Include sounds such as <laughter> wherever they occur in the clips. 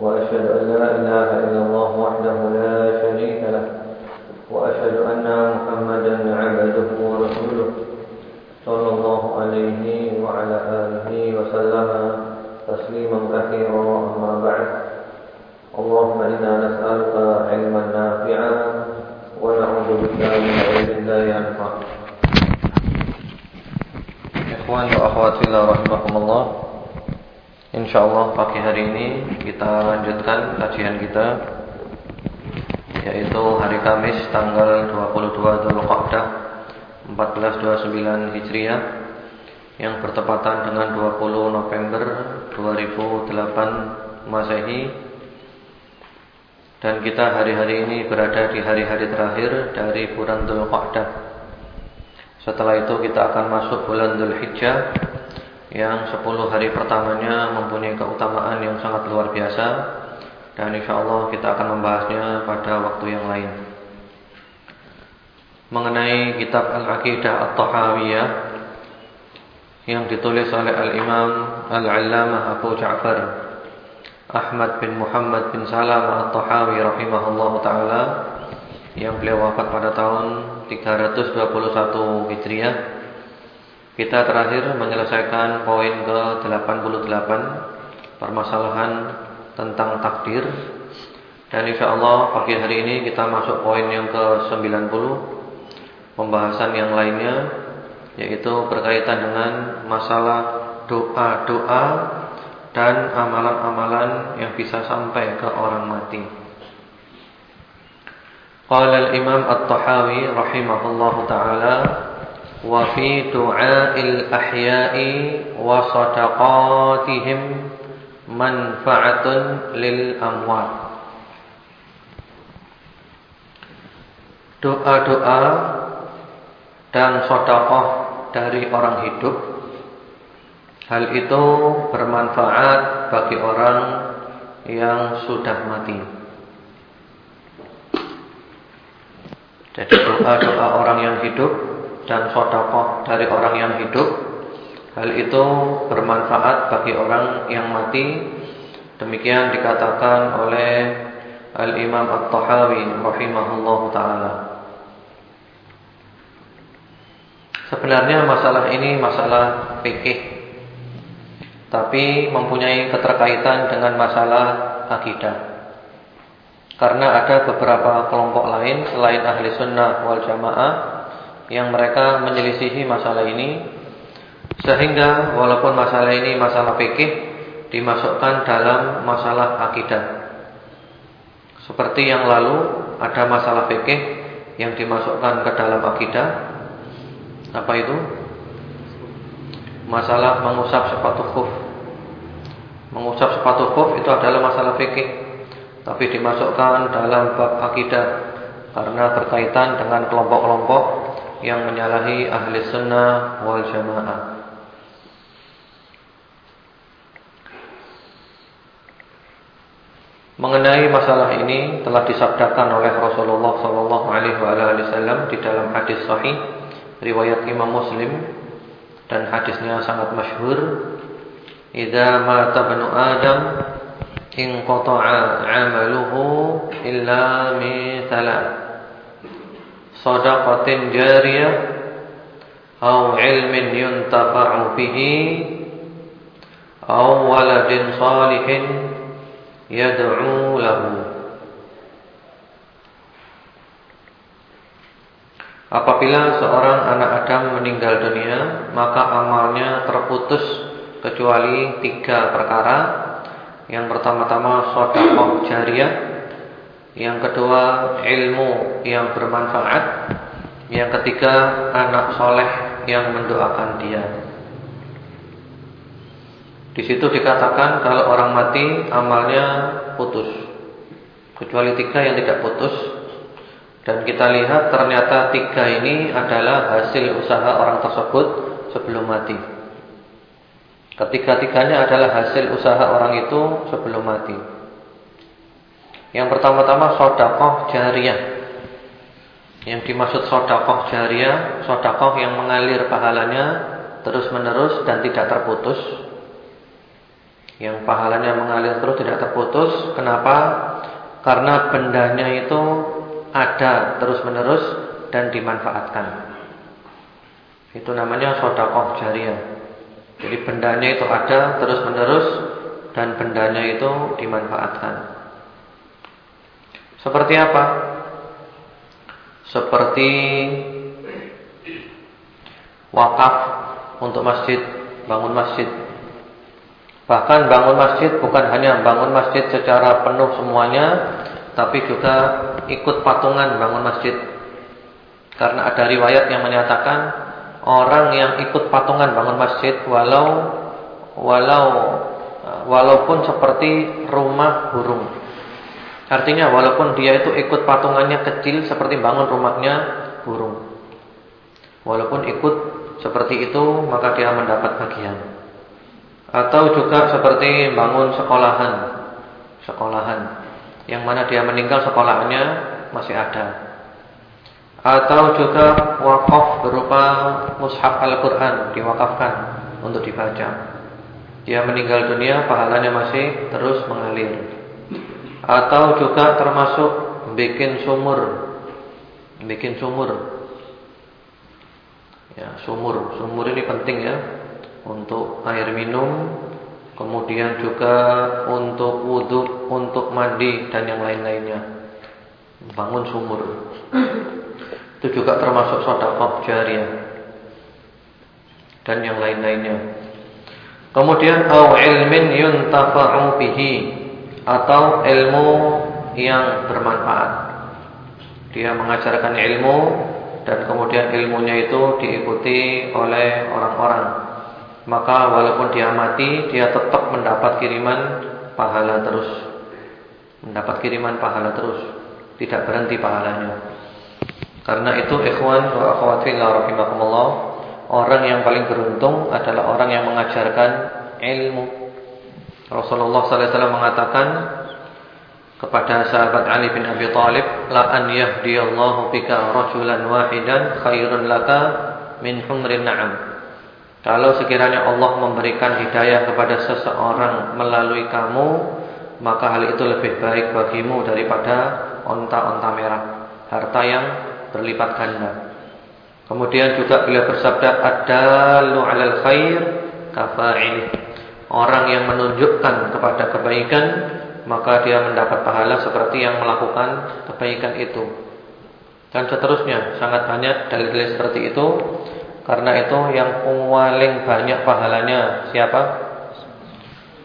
وأشهد أن لا إله إلا الله وحده لا شريك له وأشهد أن محمدا عبده ورسوله صلى الله عليه وعلى آله وسلم تسليما كثيرا أما بعد. اللهم إنا نسألك علما نافعا ونعوذ بك من علم لا ينفع. إخوان وأخوات في الله رحمكم الله. Insyaallah pagi hari ini kita lanjutkan kajian kita yaitu hari Kamis tanggal 22 Dzulqa'dah 1429 Hijriah yang bertepatan dengan 20 November 2008 Masehi dan kita hari-hari ini berada di hari-hari terakhir dari bulan Dzulqa'dah. Setelah itu kita akan masuk bulan Dzulhijjah yang 10 hari pertamanya mempunyai keutamaan yang sangat luar biasa dan insya Allah kita akan membahasnya pada waktu yang lain. Mengenai kitab Al-Aqidah At-Tahawiyah yang ditulis oleh Al-Imam Al-Allamah Abu Ja'far Ahmad bin Muhammad bin Salam At-Tahawi rahimahullah taala yang beliau wafat pada tahun 321 Hijriah kita terakhir menyelesaikan poin ke-88 Permasalahan tentang takdir. Dan insya Allah pagi hari ini kita masuk poin yang ke-90 Pembahasan yang lainnya Yaitu berkaitan dengan masalah doa-doa Dan amalan-amalan yang bisa sampai ke orang mati. Qala al-imam at-tahawi rahimahullahu ta'ala وفي دعاء الأحياء وصدقاتهم منفعة للأموات Doa-doa dan sodakoh dari orang hidup Hal itu bermanfaat bagi orang yang sudah mati Jadi doa-doa orang yang hidup dan sodakoh dari orang yang hidup Hal itu bermanfaat bagi orang yang mati. Demikian dikatakan oleh Al-Imam At-Tahawi Rahimahullah Ta'ala. Sebenarnya masalah ini masalah fikih Tapi mempunyai keterkaitan dengan masalah akidah. Karena ada beberapa kelompok lain Selain ahli sunnah wal jamaah yang mereka menyelisihi masalah ini sehingga walaupun masalah ini masalah fikih dimasukkan dalam masalah akidah. Seperti yang lalu ada masalah fikih yang dimasukkan ke dalam akidah. Apa itu? Masalah mengusap sepatu khuf. Mengusap sepatu khuf itu adalah masalah fikih tapi dimasukkan dalam bab akidah karena berkaitan dengan kelompok-kelompok yang menyalahi ahli sunnah wal jamaah. Mengenai masalah ini telah disabdakan oleh Rasulullah sallallahu alaihi wasallam di dalam hadis sahih riwayat Imam Muslim dan hadisnya sangat masyhur. Idza mata banu Adam inqata'a 'amaluhu illa min sadaqatin jariyah au ilmin yuntafa'u bihi au waladin salihin yad'u lahu. Apabila seorang anak Adam meninggal dunia Maka amalnya terputus Kecuali tiga perkara. Yang pertama-tama Sodakoh jariah yang kedua ilmu yang bermanfaat Yang ketiga anak soleh yang mendoakan dia Di situ dikatakan kalau orang mati amalnya putus kecuali tiga yang tidak putus dan kita lihat ternyata tiga ini adalah hasil usaha orang tersebut sebelum mati. Ketiga-tiganya adalah hasil usaha orang itu sebelum mati. Yang pertama-tama sodakoh jariah. Yang dimaksud sodakoh jariah, sodakoh yang mengalir pahalanya terus menerus dan tidak terputus. Yang pahalanya mengalir terus tidak terputus. Kenapa? Karena bendanya itu ada terus-menerus dan dimanfaatkan. Itu namanya sodakoh jariah. Jadi bendanya itu ada terus-menerus dan bendanya itu dimanfaatkan. Seperti apa? Seperti wakaf untuk masjid, bangun masjid. Bahkan bangun masjid bukan hanya bangun masjid secara penuh semuanya, tapi juga ikut patungan bangun masjid. Karena ada riwayat yang menyatakan orang yang ikut patungan bangun masjid walau walau walaupun seperti rumah burung. Artinya walaupun dia itu ikut patungannya kecil seperti bangun rumahnya burung. Walaupun ikut seperti itu maka dia mendapat bagian. Atau juga seperti bangun sekolahan. Sekolahan yang mana dia meninggal sekolahnya masih ada. Atau juga wakaf berupa mushaf Al-Qur'an diwakafkan untuk dibaca. Dia meninggal dunia pahalanya masih terus mengalir. Atau juga termasuk bikin sumur. Bikin sumur. Ya, sumur. Sumur ini penting ya untuk air minum Kemudian juga untuk wudhu, untuk mandi dan yang lain-lainnya. Bangun sumur. Itu juga termasuk sedekah jariah. Dan yang lain-lainnya. Kemudian au ilmin yuntafa'u bihi atau ilmu yang bermanfaat. Dia mengajarkan ilmu dan kemudian ilmunya itu diikuti oleh orang-orang. Maka walaupun dia mati dia tetap mendapat kiriman pahala terus. Mendapat kiriman pahala terus. Tidak berhenti pahalanya. Karena itu ikhwan wa akhwat fillah rahimakumullah orang yang paling beruntung adalah orang yang mengajarkan ilmu Rasulullah wasallam mengatakan kepada sahabat Ali bin Abi Thalib la an yahdiyallahu bika rajulan wahidan khairun laka min humrin na'am kalau sekiranya Allah memberikan hidayah kepada seseorang melalui kamu, maka hal itu lebih baik bagimu daripada onta-onta merah, harta yang berlipat ganda. Kemudian juga bila bersabda adalu 'alal khair kafa'il. Orang yang menunjukkan kepada kebaikan, maka dia mendapat pahala seperti yang melakukan kebaikan itu. Dan seterusnya, sangat banyak dalil-dalil seperti itu karena itu yang paling banyak pahalanya siapa?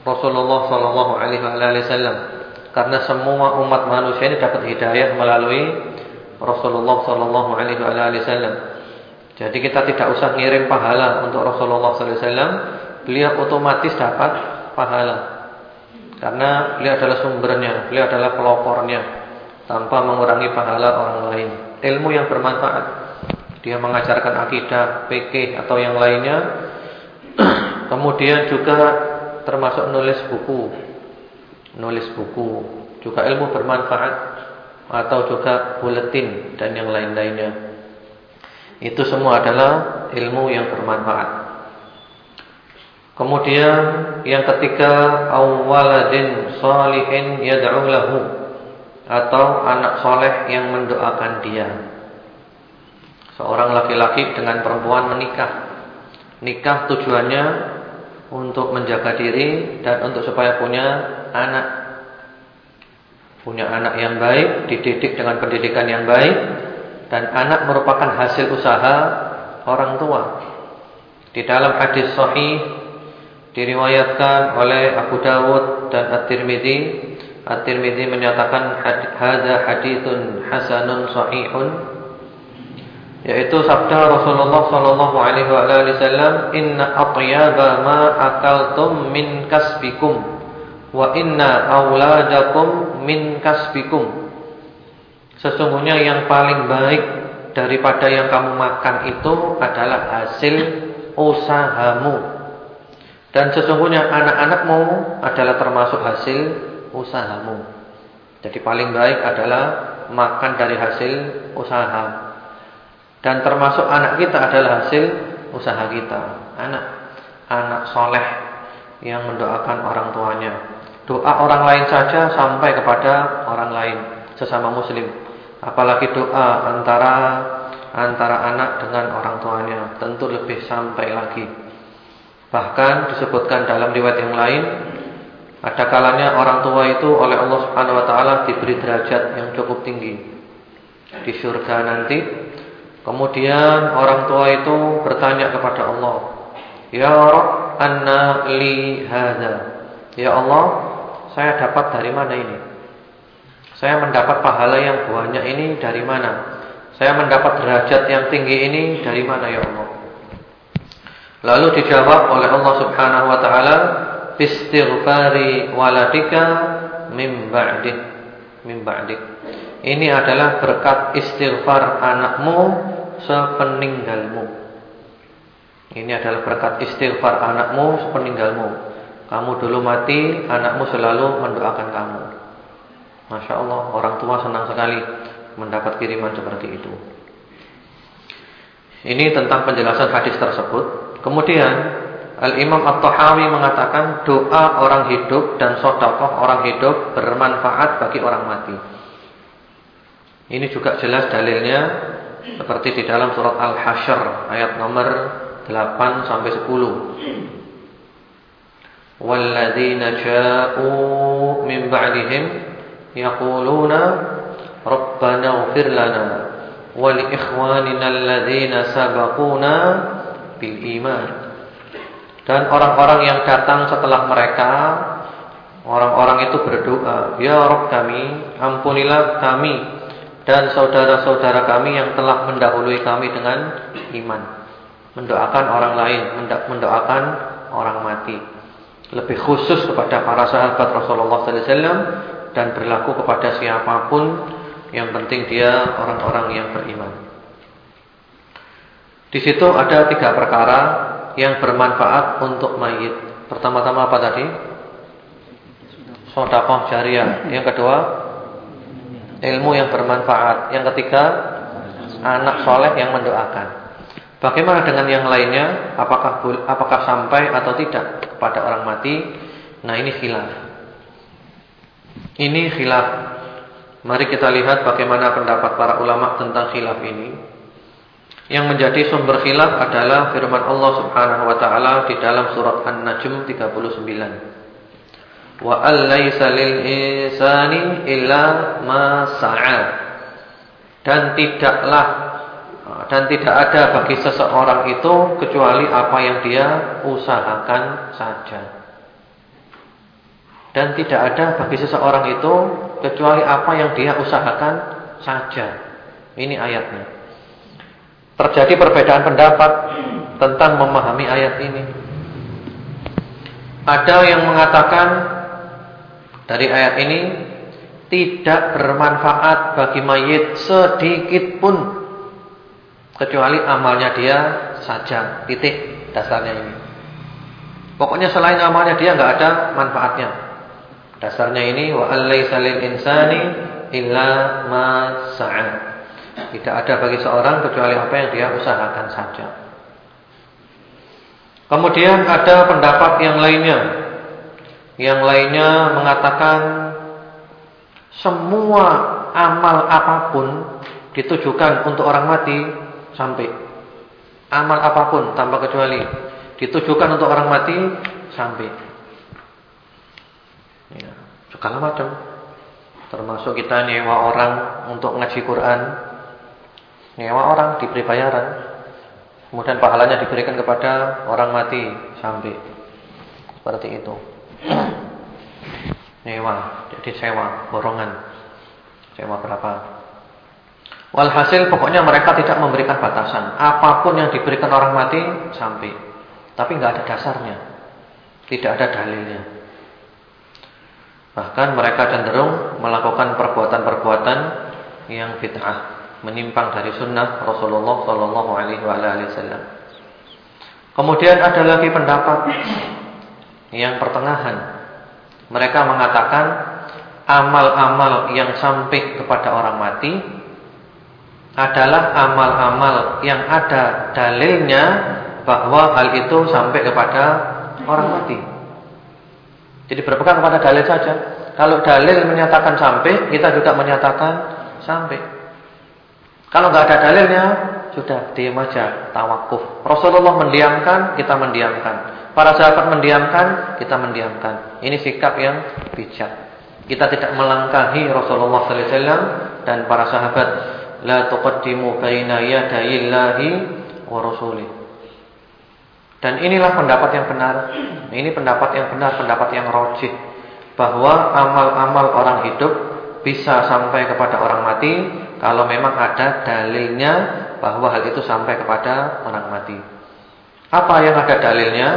Rasulullah Shallallahu Alaihi Wasallam. Karena semua umat manusia ini dapat hidayah melalui Rasulullah Shallallahu Alaihi Wasallam. Jadi kita tidak usah ngirim pahala untuk Rasulullah Sallallahu Alaihi Wasallam. Beliau otomatis dapat pahala. Karena beliau adalah sumbernya, beliau adalah pelopornya, tanpa mengurangi pahala orang lain. Ilmu yang bermanfaat dia mengajarkan akidah, fikih atau yang lainnya. <clears throat> Kemudian juga termasuk nulis buku. Nulis buku, juga ilmu bermanfaat atau juga buletin dan yang lain-lainnya. Itu semua adalah ilmu yang bermanfaat. Kemudian yang ketiga awaladin salihin yad'u lahu atau anak soleh yang mendoakan dia. Seorang laki-laki dengan perempuan menikah. Nikah tujuannya untuk menjaga diri dan untuk supaya punya anak. Punya anak yang baik, dididik dengan pendidikan yang baik dan anak merupakan hasil usaha orang tua. Di dalam hadis sahih diriwayatkan oleh Abu Dawud dan At-Tirmidzi, At-Tirmidzi menyatakan hadza haditsun hasanun sahihun yaitu sabda Rasulullah sallallahu alaihi wasallam inna atyaba ma akaltum min kasbikum Wa inna auladakum min kasbikum. Sesungguhnya yang paling baik daripada yang kamu makan itu adalah hasil usahamu. Dan sesungguhnya anak-anakmu adalah termasuk hasil usahamu. Jadi paling baik adalah makan dari hasil usaha. Dan termasuk anak kita adalah hasil usaha kita. Anak anak soleh yang mendoakan orang tuanya. Doa orang lain saja sampai kepada orang lain sesama muslim. Apalagi doa antara antara anak dengan orang tuanya, tentu lebih sampai lagi. Bahkan disebutkan dalam riwayat yang lain ada kalanya orang tua itu oleh Allah Subhanahu wa taala diberi derajat yang cukup tinggi di surga nanti. Kemudian orang tua itu bertanya kepada Allah, "Ya Rabb, anna li hadza?" Ya Allah, saya dapat dari mana ini? Saya mendapat pahala yang banyak ini dari mana? Saya mendapat derajat yang tinggi ini dari mana ya Allah? Lalu dijawab oleh Allah Subhanahu wa taala, "Istighfari waladika mim ba'dik." Mim ba'dik. Ini adalah berkat istighfar anakmu sepeninggalmu. Ini adalah berkat istighfar anakmu sepeninggalmu. Kamu dulu mati, anakmu selalu mendoakan kamu. Masya Allah, orang tua senang sekali mendapat kiriman seperti itu. Ini tentang penjelasan hadis tersebut. Kemudian Al-Imam At-Tahawi mengatakan doa orang hidup dan sodakoh orang hidup bermanfaat bagi orang mati. Ini juga jelas dalilnya seperti di dalam surat Al-Hasyr ayat nomor 8 sampai 10. Walladzina ja'u min ba'dihim yaquluna rabbana ighfir lana wa bil iman. Dan orang-orang yang datang setelah mereka Orang-orang itu berdoa Ya Rabb kami Ampunilah kami Dan saudara-saudara kami yang telah mendahului kami dengan iman. Mendoakan orang lain Mendoakan orang mati. Lebih khusus kepada para sahabat Rasulullah SAW Dan berlaku kepada siapa pun Yang penting dia orang-orang yang beriman di situ ada tiga perkara yang bermanfaat untuk mayit. Pertama-tama apa tadi? Sedekah jariah. Yang kedua, ilmu yang bermanfaat. Yang ketiga, anak soleh yang mendoakan. Bagaimana dengan yang lainnya? Apakah apakah sampai atau tidak kepada orang mati? Nah, ini khilaf. Ini khilaf. Mari kita lihat bagaimana pendapat para ulama tentang khilaf ini. Yang menjadi sumber khilaf adalah firman Allah Subhanahu wa taala di dalam surat An-Najm 39. Wa allaysa lil insani illa ma sa'a. Dan tidaklah dan tidak ada bagi seseorang itu kecuali apa yang dia usahakan saja. Dan tidak ada bagi seseorang itu kecuali apa yang dia usahakan saja. Ini ayatnya terjadi perbedaan pendapat tentang memahami ayat ini. Ada yang mengatakan dari ayat ini tidak bermanfaat bagi mayit sedikit pun kecuali amalnya dia saja. Titik dasarnya ini. Pokoknya selain amalnya dia nggak ada manfaatnya. Dasarnya ini wa alaysa lil insani illa ma sa'a. Tidak ada bagi seorang kecuali apa yang dia usahakan saja. Kemudian ada pendapat yang lainnya. Yang lainnya mengatakan semua amal apa pun ditujukan untuk orang mati sampai amal apa pun tanpa kecuali ditujukan untuk orang mati sampai ya, segala macam termasuk kita nyewa orang untuk ngaji Quran nyewa orang diberi bayaran. Kemudian pahalanya diberikan kepada orang mati sampai seperti itu. <clears throat> Nyewa jadi sewa borongan. Sewa berapa? Walhasil pokoknya mereka tidak memberikan batasan. Apa pun yang diberikan orang mati sampai. Tapi nggak ada dasarnya. Tidak ada dalilnya. Bahkan mereka cenderung melakukan perbuatan-perbuatan yang bid'ah, menyimpang dari sunnah Rasulullah sallallahu alaihi wasallam. Kemudian ada lagi pendapat yang pertengahan. Mereka mengatakan amal-amal yang sampai kepada orang mati adalah amal-amal yang ada dalilnya bahwa hal itu sampai kepada orang mati. Jadi berpegang kepada dalil saja. Kalau dalil menyatakan sampai, kita juga menyatakan sampai. Kalau nggak ada dalilnya, sudah diam aja, tawakuf. Rasulullah mendiamkan, kita mendiamkan. Para sahabat mendiamkan, kita mendiamkan. Ini sikap yang bijak. Kita tidak melangkahi Rasulullah sallallahu alaihi wasallam dan para sahabat la tuqaddimu baina yadayillahi wa rasulih. Dan inilah pendapat yang benar. Ini pendapat yang benar, pendapat yang rojih bahwa amal-amal orang hidup bisa sampai kepada orang mati kalau memang ada dalilnya bahwa hal itu sampai kepada orang mati. Apa yang ada dalilnya?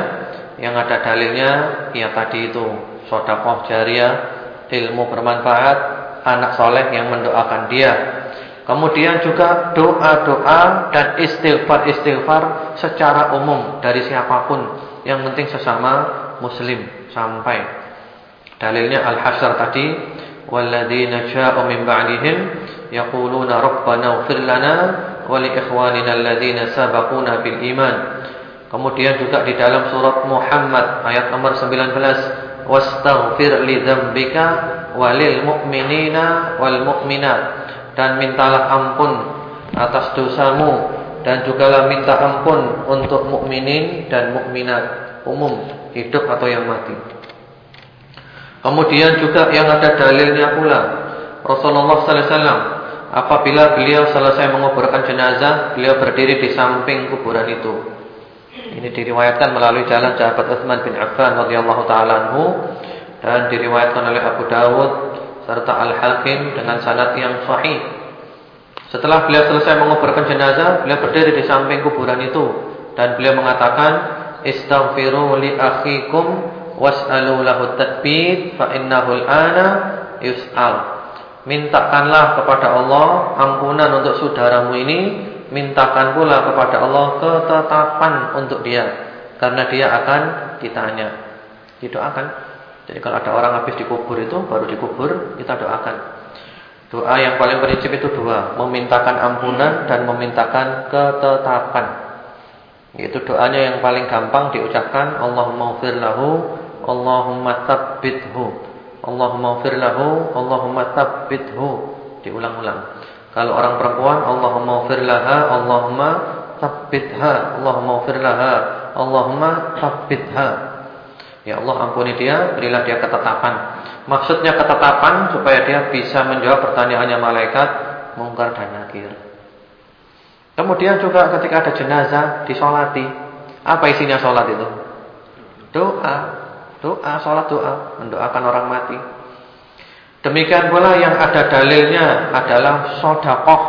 Yang ada dalilnya ya tadi itu sedekah jariah, ilmu bermanfaat, anak soleh yang mendoakan dia Kemudian juga doa-doa dan istighfar-istighfar secara umum dari siapa pun. Yang penting sesama muslim sampai. Dalilnya Al-Hasyr tadi, ba'dihim yaquluna rabbana ighfir lana wa li ikhwanina alladzina sabaquna bil iman. Kemudian juga di dalam surat Muhammad ayat nomor 19, wastaghfir li dzambika walil mu'minina wal mu'minat dan mintalah ampun atas dosamu dan juga minta ampun untuk mukminin dan mukminat umum hidup atau yang mati. Kemudian juga yang ada dalilnya pula Rasulullah sallallahu alaihi wasallam apabila beliau selesai menguburkan jenazah, beliau berdiri di samping kuburan itu. Ini diriwayatkan melalui jalan sahabat Utsman bin Affan radhiyallahu taala dan diriwayatkan oleh Abu Dawud serta Al-Hakim dengan sanad yang sahih. Setelah beliau selesai menguburkan jenazah, beliau berdiri di samping kuburan itu dan beliau mengatakan, "Istaghfiru li akhikum was'alu lahu fa innahu yus'al." Mintakanlah kepada Allah ampunan untuk saudaramu ini, mintakan pula kepada Allah ketetapan untuk dia karena dia akan ditanya. Didoakan. Jadi kalau ada orang habis dikubur itu baru dikubur kita doakan. Doa yang paling prinsip itu dua, memintakan ampunan dan memintakan ketetapan. Itu doanya yang paling gampang diucapkan Allahumma ufir lahu, Allahumma tsabbithu. Allahumma ufir lahu, Allahumma tsabbithu. Diulang-ulang. Kalau orang perempuan Allahumma ufir laha, Allahumma tsabbitha. Allahumma ufir laha, Allahumma tsabbitha. Ya Allah ampuni dia, berilah dia ketetapan. Maksudnya ketetapan supaya dia bisa menjawab pertanyaannya malaikat mungkar dan nakir. Kemudian juga ketika ada jenazah disolati, apa isinya solat itu? Doa, doa, solat doa, mendoakan orang mati. Demikian pula yang ada dalilnya adalah sodakoh,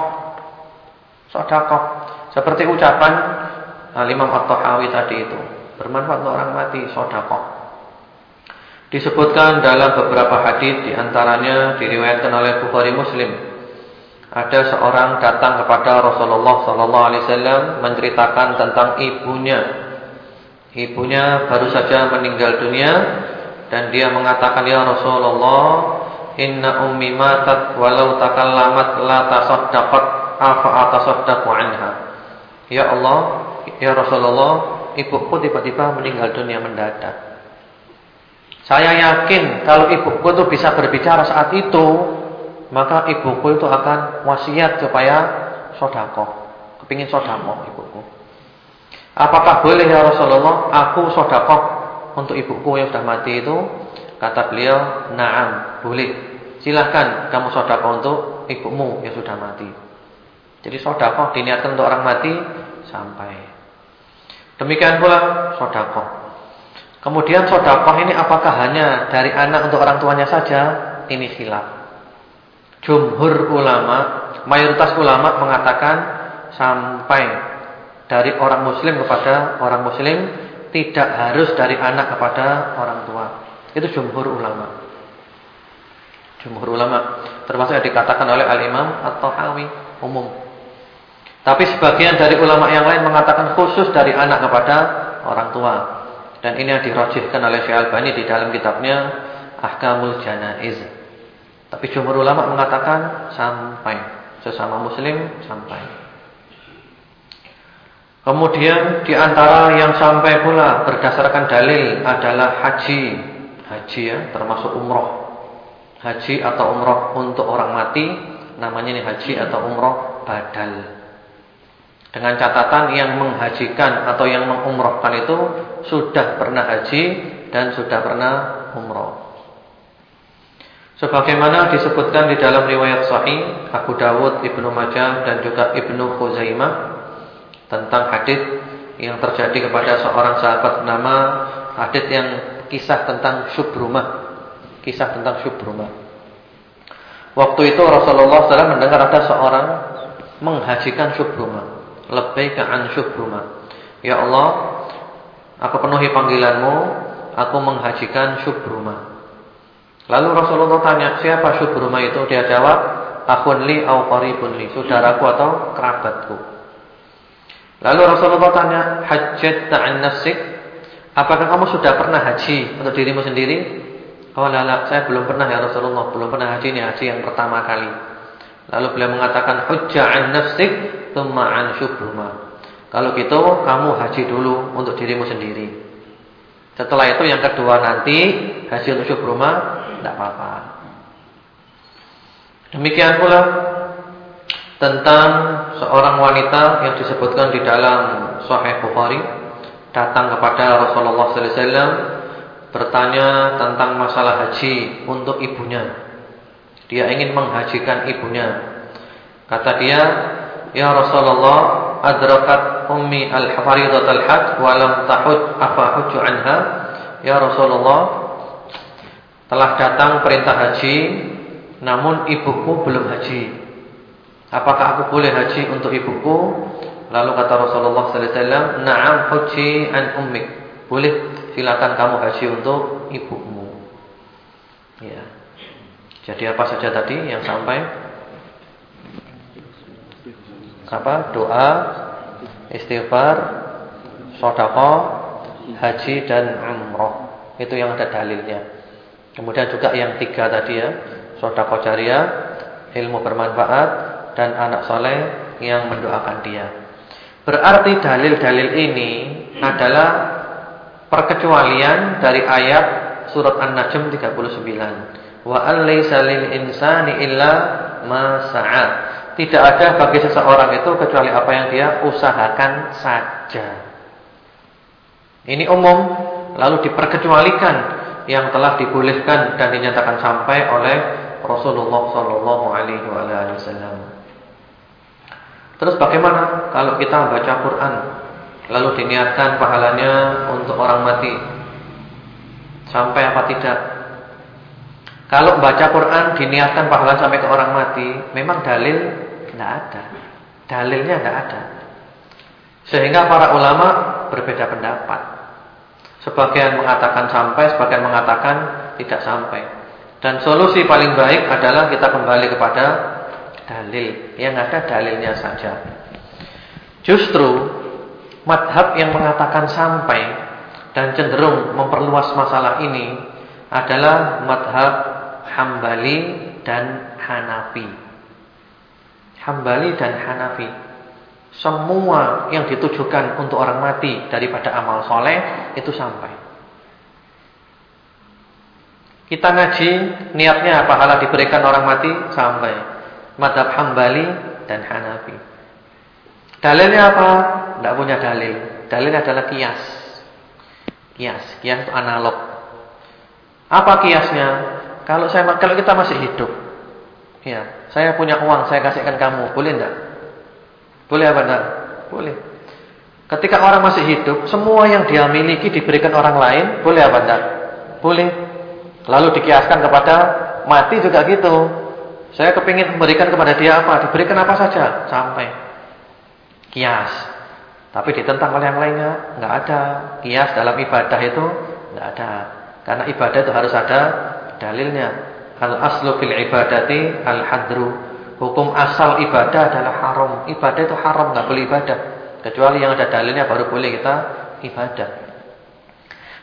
sodakoh. Seperti ucapan Imam At-Tahawi tadi itu bermanfaat untuk orang mati, sodakoh. Disebutkan dalam beberapa hadis di antaranya diriwayatkan oleh Bukhari Muslim. Ada seorang datang kepada Rasulullah wasallam menceritakan tentang ibunya. Ibunya baru saja meninggal dunia dan dia mengatakan ya Rasulullah, inna ummi matat walau takallamat la tasaddaqat afa atasaddaqu anha. Ya Allah, ya Rasulullah, ibuku tiba-tiba meninggal dunia mendadak. Saya yakin kalau ibuku itu bisa berbicara saat itu, maka ibuku itu akan wasiat supaya sodako. Kepingin sodako ibuku. Apakah boleh ya Rasulullah aku sodako untuk ibuku yang sudah mati itu? Kata beliau, naam, boleh. Silahkan kamu sodako untuk ibumu yang sudah mati. Jadi sodako diniatkan untuk orang mati sampai. Demikian pula sodako. Kemudian sodakoh ini apakah hanya dari anak untuk orang tuanya saja? Ini khilaf. Jumhur ulama, mayoritas ulama mengatakan sampai dari orang muslim kepada orang muslim tidak harus dari anak kepada orang tua. Itu jumhur ulama. Jumhur ulama termasuk yang dikatakan oleh Al-Imam At-Tahawi umum. Tapi sebagian dari ulama yang lain mengatakan khusus dari anak kepada orang tua. Dan ini yang dirajihkan oleh Syekh Al-Bani di dalam kitabnya Ahkamul Janaiz. Tapi jumhur ulama mengatakan sampai sesama muslim sampai. Kemudian di antara yang sampai pula berdasarkan dalil adalah haji. Haji ya, termasuk umroh. Haji atau umroh untuk orang mati namanya ini haji atau umroh badal. Dengan catatan yang menghajikan atau yang mengumrohkan itu sudah pernah haji dan sudah pernah umroh. Sebagaimana disebutkan di dalam riwayat sahih Abu Dawud, Ibnu Majah dan juga Ibnu Khuzaimah tentang hadis yang terjadi kepada seorang sahabat nama hadis yang kisah tentang Syubrumah. Kisah tentang Syubrumah. Waktu itu Rasulullah SAW mendengar ada seorang menghajikan Syubrumah. Lebih ke an Syubrumah. Ya Allah, aku penuhi panggilanmu, aku menghajikan Syubrumah. Lalu Rasulullah tanya, siapa Syubrumah itu? Dia jawab, akhun li au qaribun li, saudaraku atau kerabatku. Lalu Rasulullah tanya, "Hajjat ta'an nafsik?" Apakah kamu sudah pernah haji untuk dirimu sendiri? Oh, lala, saya belum pernah ya Rasulullah, belum pernah haji ini haji yang pertama kali. Lalu beliau mengatakan, "Hujja'an nafsik, tsumma 'an syubruma." Kalau gitu, kamu haji dulu untuk dirimu sendiri. Setelah itu yang kedua nanti haji untuk syubruma, tidak apa-apa. Demikian pula tentang seorang wanita yang disebutkan di dalam Sahih Bukhari datang kepada Rasulullah sallallahu alaihi wasallam bertanya tentang masalah haji untuk ibunya. Dia ingin menghajikan ibunya. Kata dia, "Ya Rasulullah, adrakat ummi al-fariidat al-hajj wa lam tahud afa hujju anha?" Ya Rasulullah, telah datang perintah haji namun ibuku belum haji. Apakah aku boleh haji untuk ibuku? Lalu kata Rasulullah sallallahu alaihi wasallam, "Na'am haji an ummik." Boleh, silakan kamu haji untuk ibumu. Ya. Jadi apa saja tadi yang sampai? Apa? Doa, istighfar, sedekah, haji dan umrah. Itu yang ada dalilnya. Kemudian juga yang tiga tadi ya, sedekah jariah, ilmu bermanfaat, dan anak soleh yang mendoakan dia. Berarti dalil-dalil ini adalah perkecualian dari ayat surat An-Najm 39. Wa alaysa lil insani illa ma sa'a. Tidak ada bagi seseorang itu kecuali apa yang dia usahakan saja. Ini umum lalu diperkecualikan yang telah dibolehkan dan dinyatakan sampai oleh Rasulullah sallallahu. Terus bagaimana kalau kita baca Quran lalu diniatkan pahalanya untuk orang mati? Sampai apa tidak? Kalau baca Quran diniatkan pahala sampai ke orang mati, memang dalil tidak ada. Dalilnya tidak ada. Sehingga para ulama berbeda pendapat. Sebagian mengatakan sampai, sebagian mengatakan tidak sampai. Dan solusi paling baik adalah kita kembali kepada dalil, yang ada dalilnya saja. Justru madhab yang mengatakan sampai dan cenderung memperluas masalah ini adalah madhab Hambali dan Hanafi. Hambali dan Hanafi. Semua yang ditujukan untuk orang mati daripada amal soleh itu sampai. Kita ngaji niatnya pahala diberikan orang mati sampai madhab Hambali dan Hanafi. Dalilnya apa? Tidak punya dalil. Dalil adalah kias. Kias, kias itu analog. Apa kiasnya? Kalau saya kalau kita masih hidup, ya, saya punya uang, saya kasihkan kamu, boleh tidak? Boleh apa tidak? Boleh. Ketika orang masih hidup, semua yang dia miliki diberikan orang lain, boleh apa tidak? Boleh. Lalu dikiaskan kepada mati juga gitu. Saya kepingin memberikan kepada dia apa? Diberikan apa saja sampai kias. Tapi ditentang oleh yang lainnya, nggak ada kias dalam ibadah itu nggak ada. Karena ibadah itu harus ada dalilnya. Al aslu fil ibadati al hadru. Hukum asal ibadah adalah haram. Ibadah itu haram, nggak boleh ibadah. Kecuali yang ada dalilnya baru boleh kita ibadah.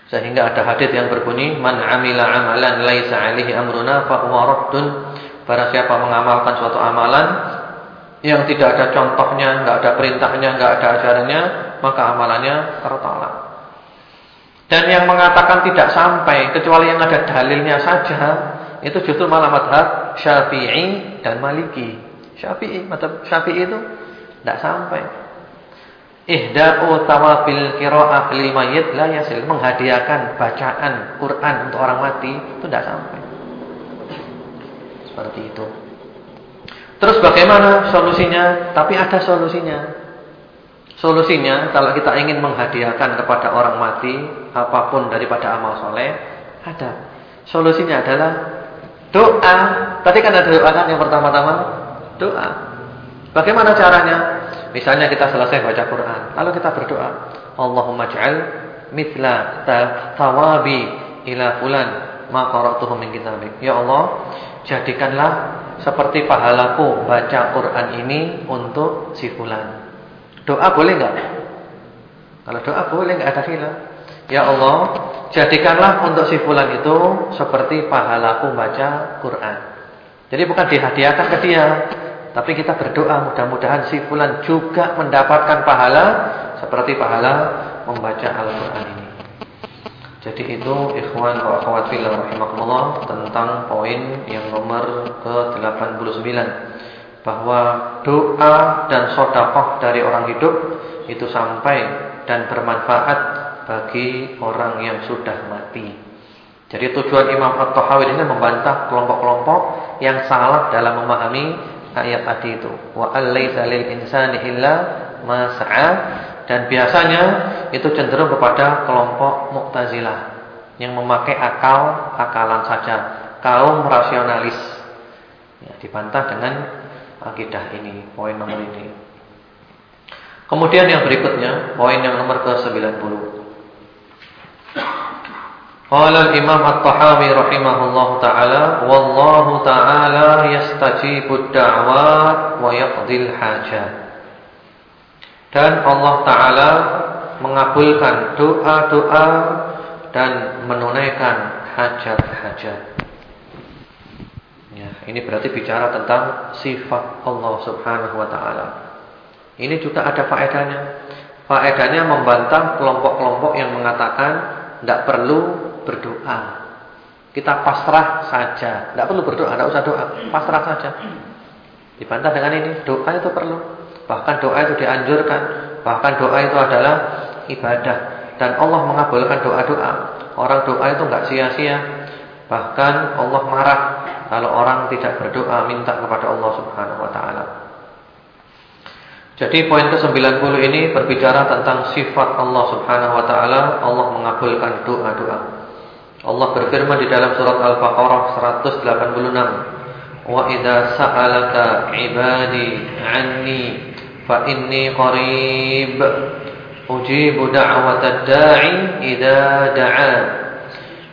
Sehingga ada hadis yang berbunyi, "Man 'amila 'amalan laisa 'alaihi amruna fa huwa raddun." Barang siapa mengamalkan suatu amalan yang tidak ada contohnya, nggak ada perintahnya, nggak ada ajarannya, maka amalannya tertolak. Dan yang mengatakan tidak sampai kecuali yang ada dalilnya saja, itu justru malah madhab Syafi'i dan Maliki. Syafi'i, madhab Syafi'i itu tidak sampai. Ihda'u tawabil qira'ah lil mayyit la yasil. Menghadiahkan bacaan Quran untuk orang mati itu tidak sampai. Seperti itu. Terus bagaimana solusinya? Tapi ada solusinya. Solusinya kalau kita ingin menghadiahkan kepada orang mati apa pun daripada amal soleh, ada. Solusinya adalah doa. Tadi kan ada doa kan yang pertama-tama doa. Bagaimana caranya? Misalnya kita selesai baca Quran, lalu kita berdoa, Allahumma ja'al mithla tawabi ila fulan ma qara'tuhu min kitabik. Ya Allah, jadikanlah seperti pahalaku baca Quran ini untuk si fulan. Doa boleh enggak? Kalau doa boleh enggak ada khilaf. Ya Allah, jadikanlah untuk si fulan itu seperti pahalaku baca Quran. Jadi bukan dihadiahkan ke dia, tapi kita berdoa mudah-mudahan si fulan juga mendapatkan pahala seperti pahala membaca Al-Qur'an ini. Jadi itu ikhwan wa akhwat fillah rahimakumullah tentang poin yang nomor ke-89 bahwa doa dan sedekah dari orang hidup itu sampai dan bermanfaat bagi orang yang sudah mati. Jadi tujuan Imam At-Tahawi ini membantah kelompok-kelompok yang salah dalam memahami ayat tadi itu. Wa allaisa lil insani illa ma dan biasanya itu cenderung kepada kelompok Mu'tazilah yang memakai akal, akalan saja, kaum rasionalis. Ya, dibantah dengan akidah ini, poin nomor ini. Kemudian yang berikutnya, poin yang nomor ke-90. Qala al-Imam At-Tahawi rahimahullah taala, wallahu taala yastajibu ad-da'wat wa yaqdil hajat. Dan Allah taala mengabulkan doa-doa dan menunaikan hajat-hajat. Ini berarti bicara tentang sifat Allah Subhanahu wa taala. Ini juga ada faedahnya. Faedahnya membantah kelompok-kelompok yang mengatakan tidak perlu berdoa. Kita pasrah saja, tidak perlu berdoa, tidak usah doa, pasrah saja. Dibantah dengan ini, doa itu perlu. Bahkan doa itu dianjurkan, bahkan doa itu adalah ibadah dan Allah mengabulkan doa-doa. Orang doa itu enggak sia-sia. Bahkan Allah marah kalau orang tidak berdoa minta kepada Allah Subhanahu wa taala. Jadi poin ke-90 ini berbicara tentang sifat Allah Subhanahu wa taala, Allah mengabulkan doa-doa. Allah berfirman di dalam surat Al-Baqarah 186, "Wa idza sa'alaka 'ibadi 'anni fa inni qarib ujibu da'watad da'i idza da'a."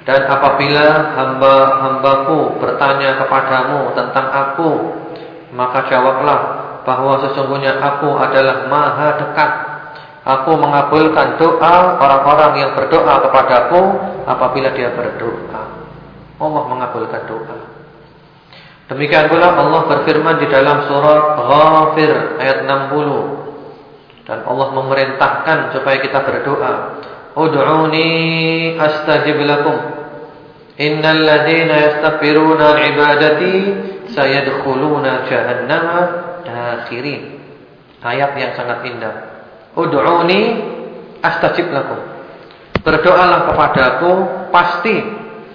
Dan apabila hamba-hambaku bertanya kepadamu tentang aku, maka jawablah bahwa sesungguhnya aku adalah maha dekat. Aku mengabulkan doa orang-orang yang berdoa kepadaku apabila dia berdoa. Allah mengabulkan doa. Demikian pula Allah berfirman di dalam surat Ghafir ayat 60. Dan Allah memerintahkan supaya kita berdoa. Ud'uni astajib lakum. Innal ladzina yastakbiruna 'an ibadati sayadkhuluna jahannama dakhirin. Ayat yang sangat indah. Ud'uni astajib lakum. Berdoalah kepadaku, pasti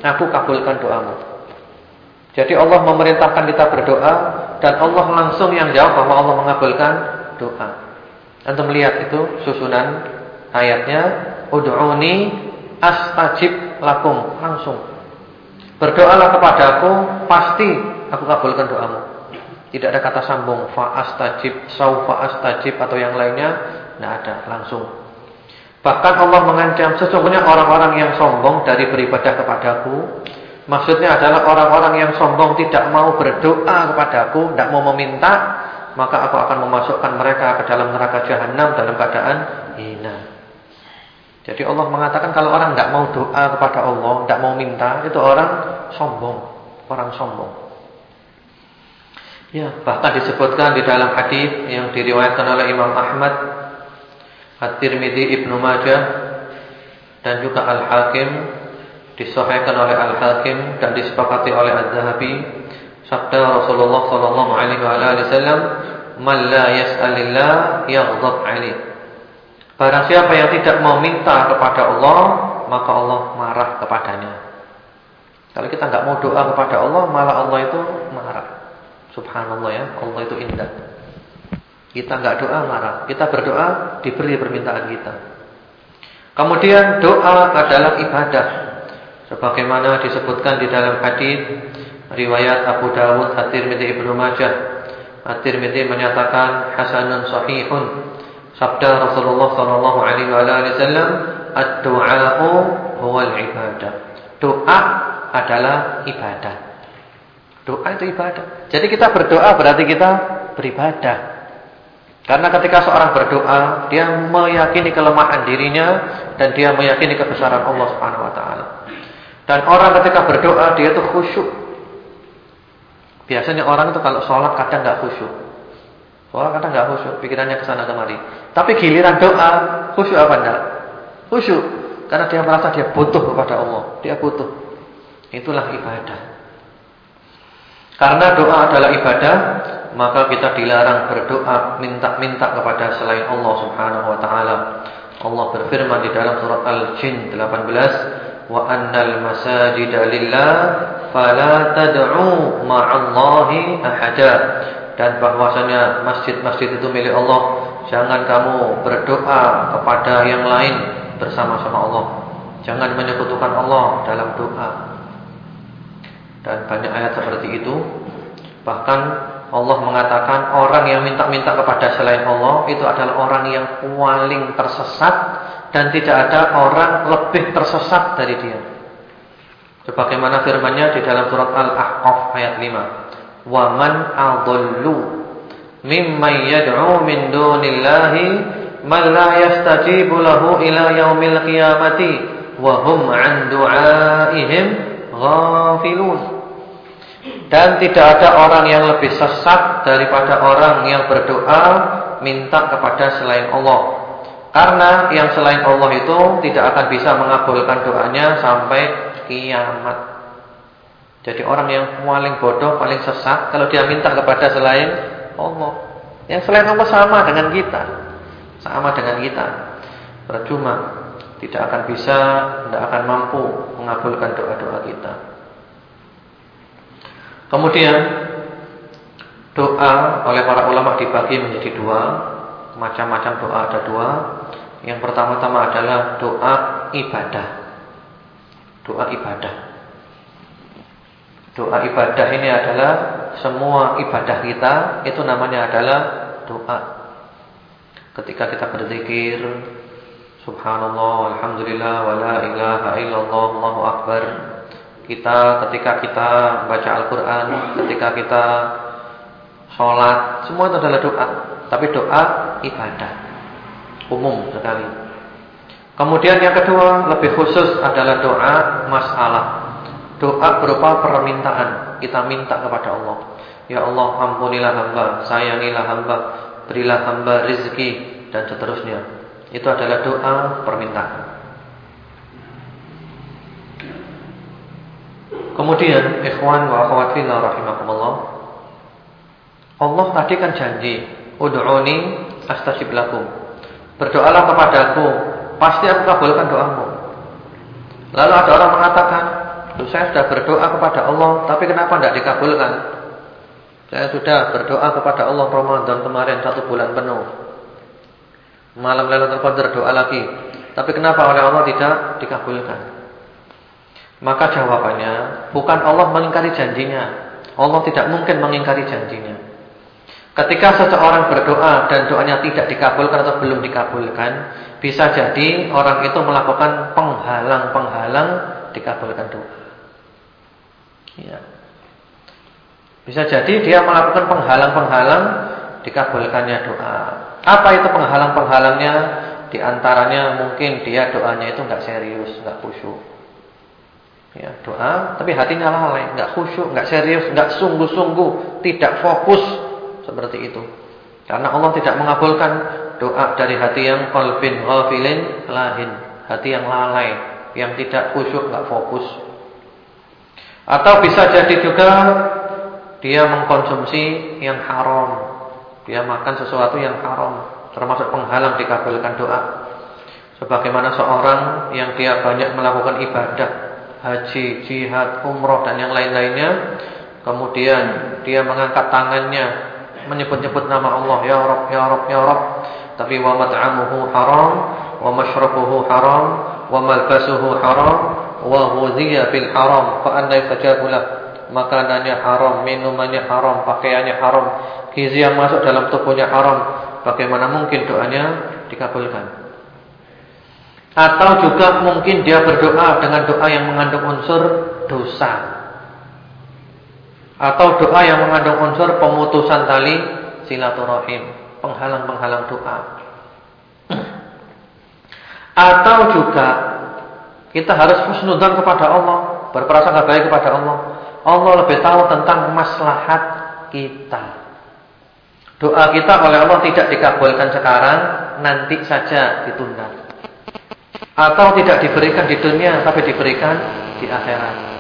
aku kabulkan doamu. Jadi Allah memerintahkan kita berdoa dan Allah langsung yang jawab bahwa Allah mengabulkan doa. Anda melihat itu susunan ayatnya, ud'uni astajib lakum langsung. Berdoalah kepadaku, pasti aku kabulkan doamu. Tidak ada kata sambung fa astajib, saufa astajib atau yang lainnya, tidak ada, langsung. Bahkan Allah mengancam sesungguhnya orang-orang yang sombong dari beribadah kepadaku, Maksudnya adalah orang-orang yang sombong tidak mau berdoa kepadaku, tidak mau meminta, maka aku akan memasukkan mereka ke dalam neraka jahanam dalam keadaan hina. Jadi Allah mengatakan kalau orang tidak mau doa kepada Allah, tidak mau minta, itu orang sombong, orang sombong. Ya, bahkan disebutkan di dalam hadis yang diriwayatkan oleh Imam Ahmad, At-Tirmidzi, Ibnu Majah dan juga Al-Hakim disahihkan oleh Al-Hakim dan disepakati oleh Az-Zahabi sabda Rasulullah sallallahu alaihi wasallam man la yas'alillah yaghdab alaih barang siapa yang tidak mau minta kepada Allah maka Allah marah kepadanya. Kalau kita enggak mau doa kepada Allah malah Allah itu marah. Subhanallah ya Allah itu indah. Kita enggak doa marah. Kita berdoa diberi permintaan kita. Kemudian doa adalah ibadah sebagaimana disebutkan di dalam hadis riwayat Abu Dawud, At-Tirmidzi, Ibnu Majah. At-Tirmidzi menyatakan hasanun sahihun. Sabda Rasulullah sallallahu alaihi wasallam, "Ad-du'a'u huwal ibadah." Doa adalah ibadah. Doa itu ibadah. Jadi kita berdoa berarti kita beribadah. Karena ketika seorang berdoa, dia meyakini kelemahan dirinya dan dia meyakini kebesaran Allah Subhanahu wa taala. Dan orang ketika berdoa dia itu khusyuk. Biasanya orang itu kalau sholat kadang nggak khusyuk. Sholat kadang nggak khusyuk, pikirannya ke sana kemari. Tapi giliran doa, khusyuk apa enggak? Khusyuk. Karena dia merasa dia butuh kepada Allah. Dia butuh. Itulah ibadah. Karena doa adalah ibadah, maka kita dilarang berdoa minta-minta kepada selain Allah Subhanahu wa taala. Allah berfirman di dalam surat Al-Jin 18 wa annal masajida lillah fala tad'u ma'allahi ahada. Dan bahwasanya masjid-masjid itu milik Allah jangan kamu berdoa kepada yang lain bersama-sama Allah. Jangan menyekutukan Allah dalam doa. Dan banyak ayat seperti itu. Bahkan Allah mengatakan orang yang minta-minta kepada selain Allah itu adalah orang yang paling tersesat dan tidak ada orang lebih tersesat dari dia. Sebagaimana firman-Nya di dalam surat Al-Ahqaf ayat 5. Wa man adallu mimman yad'u min dunillahi man la yastajibu lahu ila yaumil qiyamati wa hum 'an du'aihim ghafilun. Dan tidak ada orang yang lebih sesat daripada orang yang berdoa minta kepada selain Allah karena yang selain Allah itu tidak akan bisa mengabulkan doanya sampai kiamat. Jadi orang yang paling bodoh, paling sesat kalau dia minta kepada selain Allah. Yang selain Allah sama dengan kita. Sama dengan kita. Percuma. Tidak akan bisa, tidak akan mampu mengabulkan doa-doa kita. Kemudian doa oleh para ulama dibagi menjadi dua macam-macam doa ada dua. Yang pertama-tama adalah doa ibadah. Doa ibadah. Doa ibadah ini adalah semua ibadah kita itu namanya adalah doa. Ketika kita berzikir, subhanallah, alhamdulillah, wala ilaha illallah, Allahu akbar. Kita ketika kita baca Al-Qur'an, ketika kita sholat, semua itu adalah doa. Tapi doa ibadah umum sekali. Kemudian yang kedua lebih khusus adalah doa masalah. Doa berupa permintaan. Kita minta kepada Allah. Ya Allah ampunilah hamba, sayangilah hamba, berilah hamba rezeki dan seterusnya. Itu adalah doa permintaan. Kemudian ikhwan wa akhwat rahimakumullah. Allah tadi kan janji, "Ud'uni astajib lakum. Berdoalah kepadaku, pasti aku kabulkan doamu. Lalu ada orang mengatakan, saya sudah berdoa kepada Allah, tapi kenapa tidak dikabulkan? Saya sudah berdoa kepada Allah Ramadan kemarin satu bulan penuh. Malam Lailatul Qadar doa lagi, tapi kenapa oleh Allah tidak dikabulkan? Maka jawabannya, bukan Allah mengingkari janjinya. Allah tidak mungkin mengingkari janjinya. Ketika seseorang berdoa dan doanya tidak dikabulkan atau belum dikabulkan, bisa jadi orang itu melakukan penghalang-penghalang dikabulkan doa. Ya. Bisa jadi dia melakukan penghalang-penghalang dikabulkannya doa. Apa itu penghalang-penghalangnya? Di antaranya mungkin dia doanya itu enggak serius, enggak khusyuk. Ya, doa tapi hatinya lalai, enggak khusyuk, enggak serius, enggak sungguh-sungguh, tidak fokus seperti itu. Karena Allah tidak mengabulkan doa dari hati yang qalbin ghafilin lahin, hati yang lalai, yang tidak khusyuk, enggak fokus. Atau bisa jadi juga dia mengkonsumsi yang haram. Dia makan sesuatu yang haram termasuk penghalang dikabulkan doa. Sebagaimana seorang yang dia banyak melakukan ibadah, haji, jihad, umroh dan yang lain-lainnya, kemudian dia mengangkat tangannya menyebut-nyebut nama Allah, ya Rabb, ya Rabb, ya Rabb, tapi wa mat'amuhu haram, wa mashrabuhu haram, wa malbasuhu haram, wa ghuziya bil haram, fa anna yustajabu Makanannya haram, minumannya haram, pakaiannya haram, gizi yang masuk dalam tubuhnya haram, Bagaimana mungkin doanya dikabulkan? Atau juga mungkin dia berdoa dengan doa yang mengandung unsur dosa. Atau doa yang mengandung unsur pemutusan tali silaturahim, penghalang-penghalang doa. Atau juga kita harus husnudzan kepada Allah, berprasangka baik kepada Allah. Allah lebih tahu tentang maslahat kita. Doa kita oleh Allah tidak dikabulkan sekarang, nanti saja ditunda. Atau tidak diberikan di dunia, tapi diberikan di akhirat.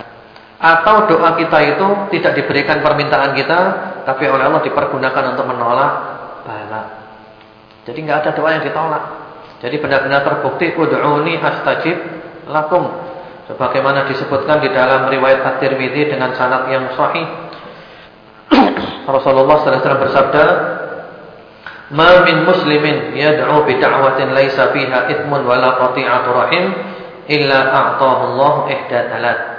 Atau doa kita itu tidak diberikan permintaan kita, tapi oleh Allah dipergunakan untuk menolak bala. Jadi nggak ada doa yang ditolak. Jadi benar-benar terbukti ud'uni astajib lakum. Sebagaimana disebutkan di dalam riwayat At-Tirmidzi dengan sanad yang sahih <coughs> Rasulullah sallallahu alaihi wasallam bersabda, "Ma min muslimin yad'u bi da'watin laisa fiha ithmun wala qati'atu rahim illa a'tahu Allah ihda talat."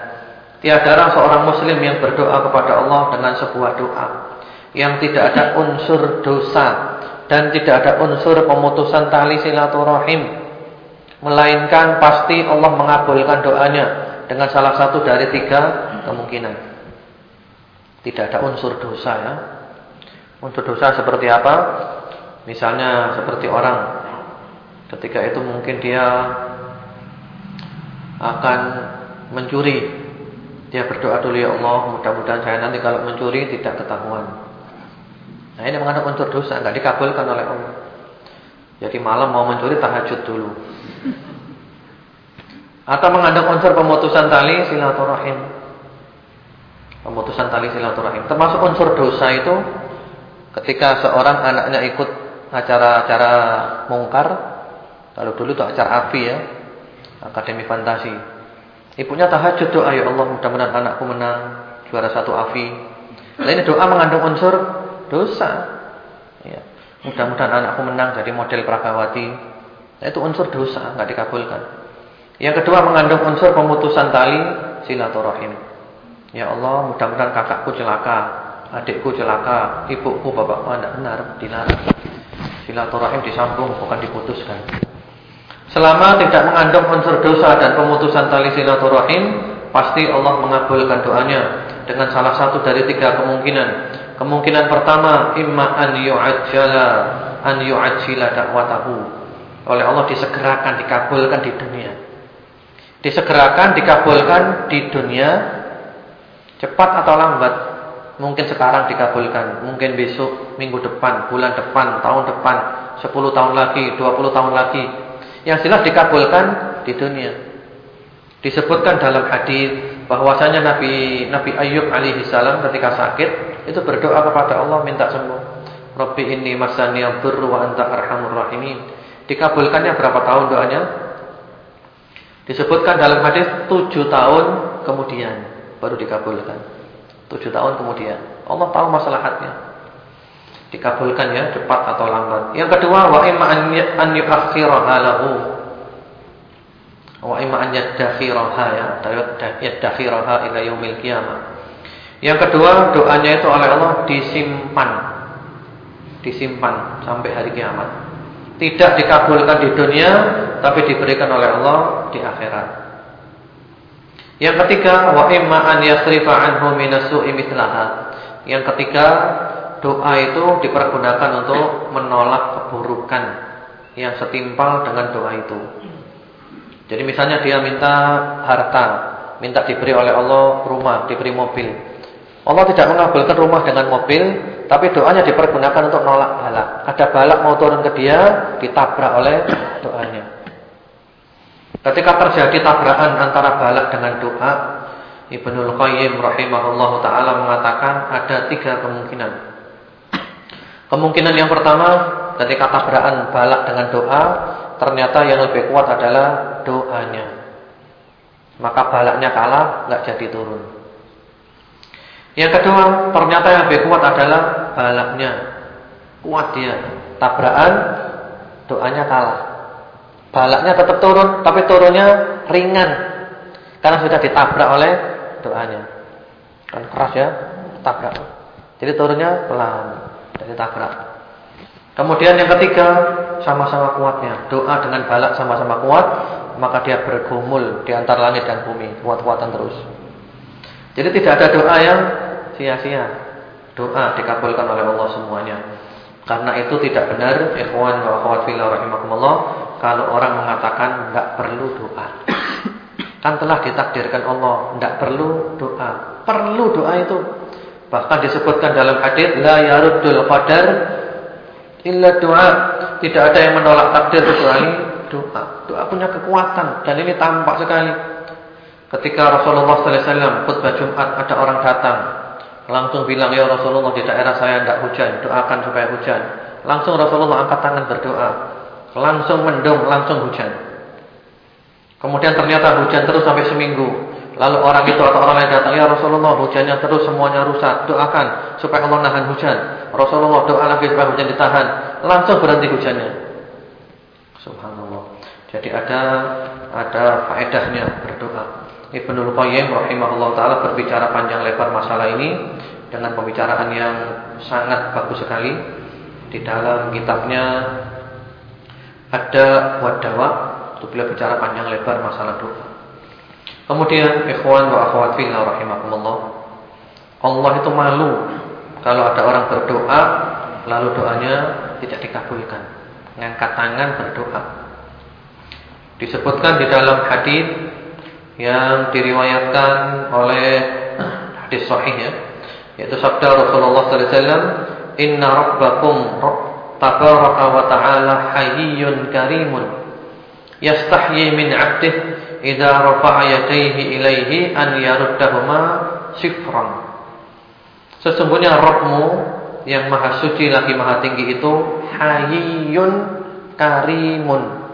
Tiada seorang muslim yang berdoa kepada Allah dengan sebuah doa yang tidak ada unsur dosa dan tidak ada unsur pemutusan tali silaturahim melainkan pasti Allah mengabulkan doanya dengan salah satu dari tiga kemungkinan. Tidak ada unsur dosa ya. Unsur dosa seperti apa? Misalnya seperti orang ketika itu mungkin dia akan mencuri. Dia berdoa dulu ya Allah, mudah-mudahan saya nanti kalau mencuri tidak ketahuan. Nah ini mengandung unsur dosa, enggak dikabulkan oleh Allah. Jadi malam mau mencuri tahajud dulu. Atau mengandung unsur pemutusan tali silaturahim pemutusan tali silaturahim. Termasuk unsur dosa itu ketika seorang anaknya ikut acara-acara mungkar, kalau dulu itu acara AFI ya, Akademi Fantasi. Ibunya tahajud doa ya Allah mudah-mudahan anakku menang juara satu AFI. Nah ini doa mengandung unsur dosa. Ya. Mudah-mudahan anakku menang jadi model Pragawati. Nah, itu unsur dosa, nggak dikabulkan. Yang kedua mengandung unsur pemutusan tali silaturahim. Ya Allah, mudah-mudahan kakakku celaka, adikku celaka, ibuku, bapakku tidak benar, dilarang. Silaturahim disambung bukan diputuskan. Selama tidak mengandung unsur dosa dan pemutusan tali silaturahim, pasti Allah mengabulkan doanya dengan salah satu dari tiga kemungkinan. Kemungkinan pertama, imma an yu'ajjala an yu'ajjila dakwatahu. Oleh Allah disegerakan, dikabulkan di dunia. Disegerakan, dikabulkan di dunia Cepat atau lambat Mungkin sekarang dikabulkan Mungkin besok, minggu depan, bulan depan, tahun depan 10 tahun lagi, 20 tahun lagi Yang jelas dikabulkan di dunia Disebutkan dalam hadis bahwasanya Nabi Nabi Ayub alaihi salam ketika sakit itu berdoa kepada Allah minta sembuh. Rabbi inni masani dhurru wa anta arhamur rahimin. Dikabulkannya berapa tahun doanya? Disebutkan dalam hadis 7 tahun kemudian baru dikabulkan. Tujuh tahun kemudian Allah tahu masalahnya. Dikabulkan ya cepat atau lambat. Yang kedua wa imma an yuakhkhiraha lahu. Wa imma an yadakhiraha ya, yadakhiraha ila yaumil qiyamah. Yang kedua doanya itu oleh Allah disimpan. Disimpan sampai hari kiamat. Tidak dikabulkan di dunia tapi diberikan oleh Allah di akhirat. Yang ketiga, wa imma an yasrifa anhu minasu'i mithlaha. Yang ketiga, doa itu dipergunakan untuk menolak keburukan yang setimpal dengan doa itu. Jadi misalnya dia minta harta, minta diberi oleh Allah rumah, diberi mobil. Allah tidak mengabulkan rumah dengan mobil, tapi doanya dipergunakan untuk menolak balak. Ada balak mau turun ke dia, ditabrak oleh doanya. Ketika terjadi tabrakan antara balak dengan doa, Ibnul Qayyim rahimahullah taala mengatakan ada tiga kemungkinan. Kemungkinan yang pertama, ketika tabrakan balak dengan doa, ternyata yang lebih kuat adalah doanya. Maka balaknya kalah, nggak jadi turun. Yang kedua, ternyata yang lebih kuat adalah balaknya. Kuat dia. Tabrakan, doanya kalah. Balaknya tetap turun, tapi turunnya ringan. Karena sudah ditabrak oleh doanya. Kan keras ya, tabrak. Jadi turunnya pelan, dari tabrak. Kemudian yang ketiga, sama-sama kuatnya. Doa dengan balak sama-sama kuat, maka dia bergumul di antara langit dan bumi, kuat-kuatan terus. Jadi tidak ada doa yang sia-sia. Doa dikabulkan oleh Allah semuanya. Karena itu tidak benar ikhwan wa akhwat fillah rahimakumullah kalau orang mengatakan tidak perlu doa. Kan telah ditakdirkan Allah tidak perlu doa. Perlu doa itu. Bahkan disebutkan dalam hadis la yaruddul qadar illa doa. Tidak ada yang menolak takdir kecuali doa. Doa punya kekuatan dan ini tampak sekali. Ketika Rasulullah sallallahu alaihi wasallam khutbah Jumat ada orang datang Langsung bilang ya Rasulullah di daerah saya tidak hujan, doakan supaya hujan. Langsung Rasulullah angkat tangan berdoa. Langsung mendung, langsung hujan. Kemudian ternyata hujan terus sampai seminggu. Lalu orang itu atau orang lain datang, ya Rasulullah hujannya terus semuanya rusak. Doakan supaya Allah nahan hujan. Rasulullah doa lagi supaya hujan ditahan. Langsung berhenti hujannya. Subhanallah. Jadi ada ada faedahnya berdoa. Ibnul Qayyim rahimahullah taala berbicara panjang lebar masalah ini dengan pembicaraan yang sangat bagus sekali di dalam kitabnya ada wadawa itu beliau bicara panjang lebar masalah doa. Kemudian ikhwan wa akhwat fillah rahimakumullah. Allah itu malu kalau ada orang berdoa lalu doanya tidak dikabulkan. Ngangkat tangan berdoa. Disebutkan di dalam hadis yang diriwayatkan oleh hadis sahih ya yaitu sabda Rasulullah sallallahu alaihi wasallam inna rabbakum tabaraka wa ta'ala hayyun karimun yastahyi min 'abdihi idza rafa'a yadayhi ilaihi an yaruddahuma sifran sesungguhnya Rabbmu yang maha suci lagi maha tinggi itu hayyun karimun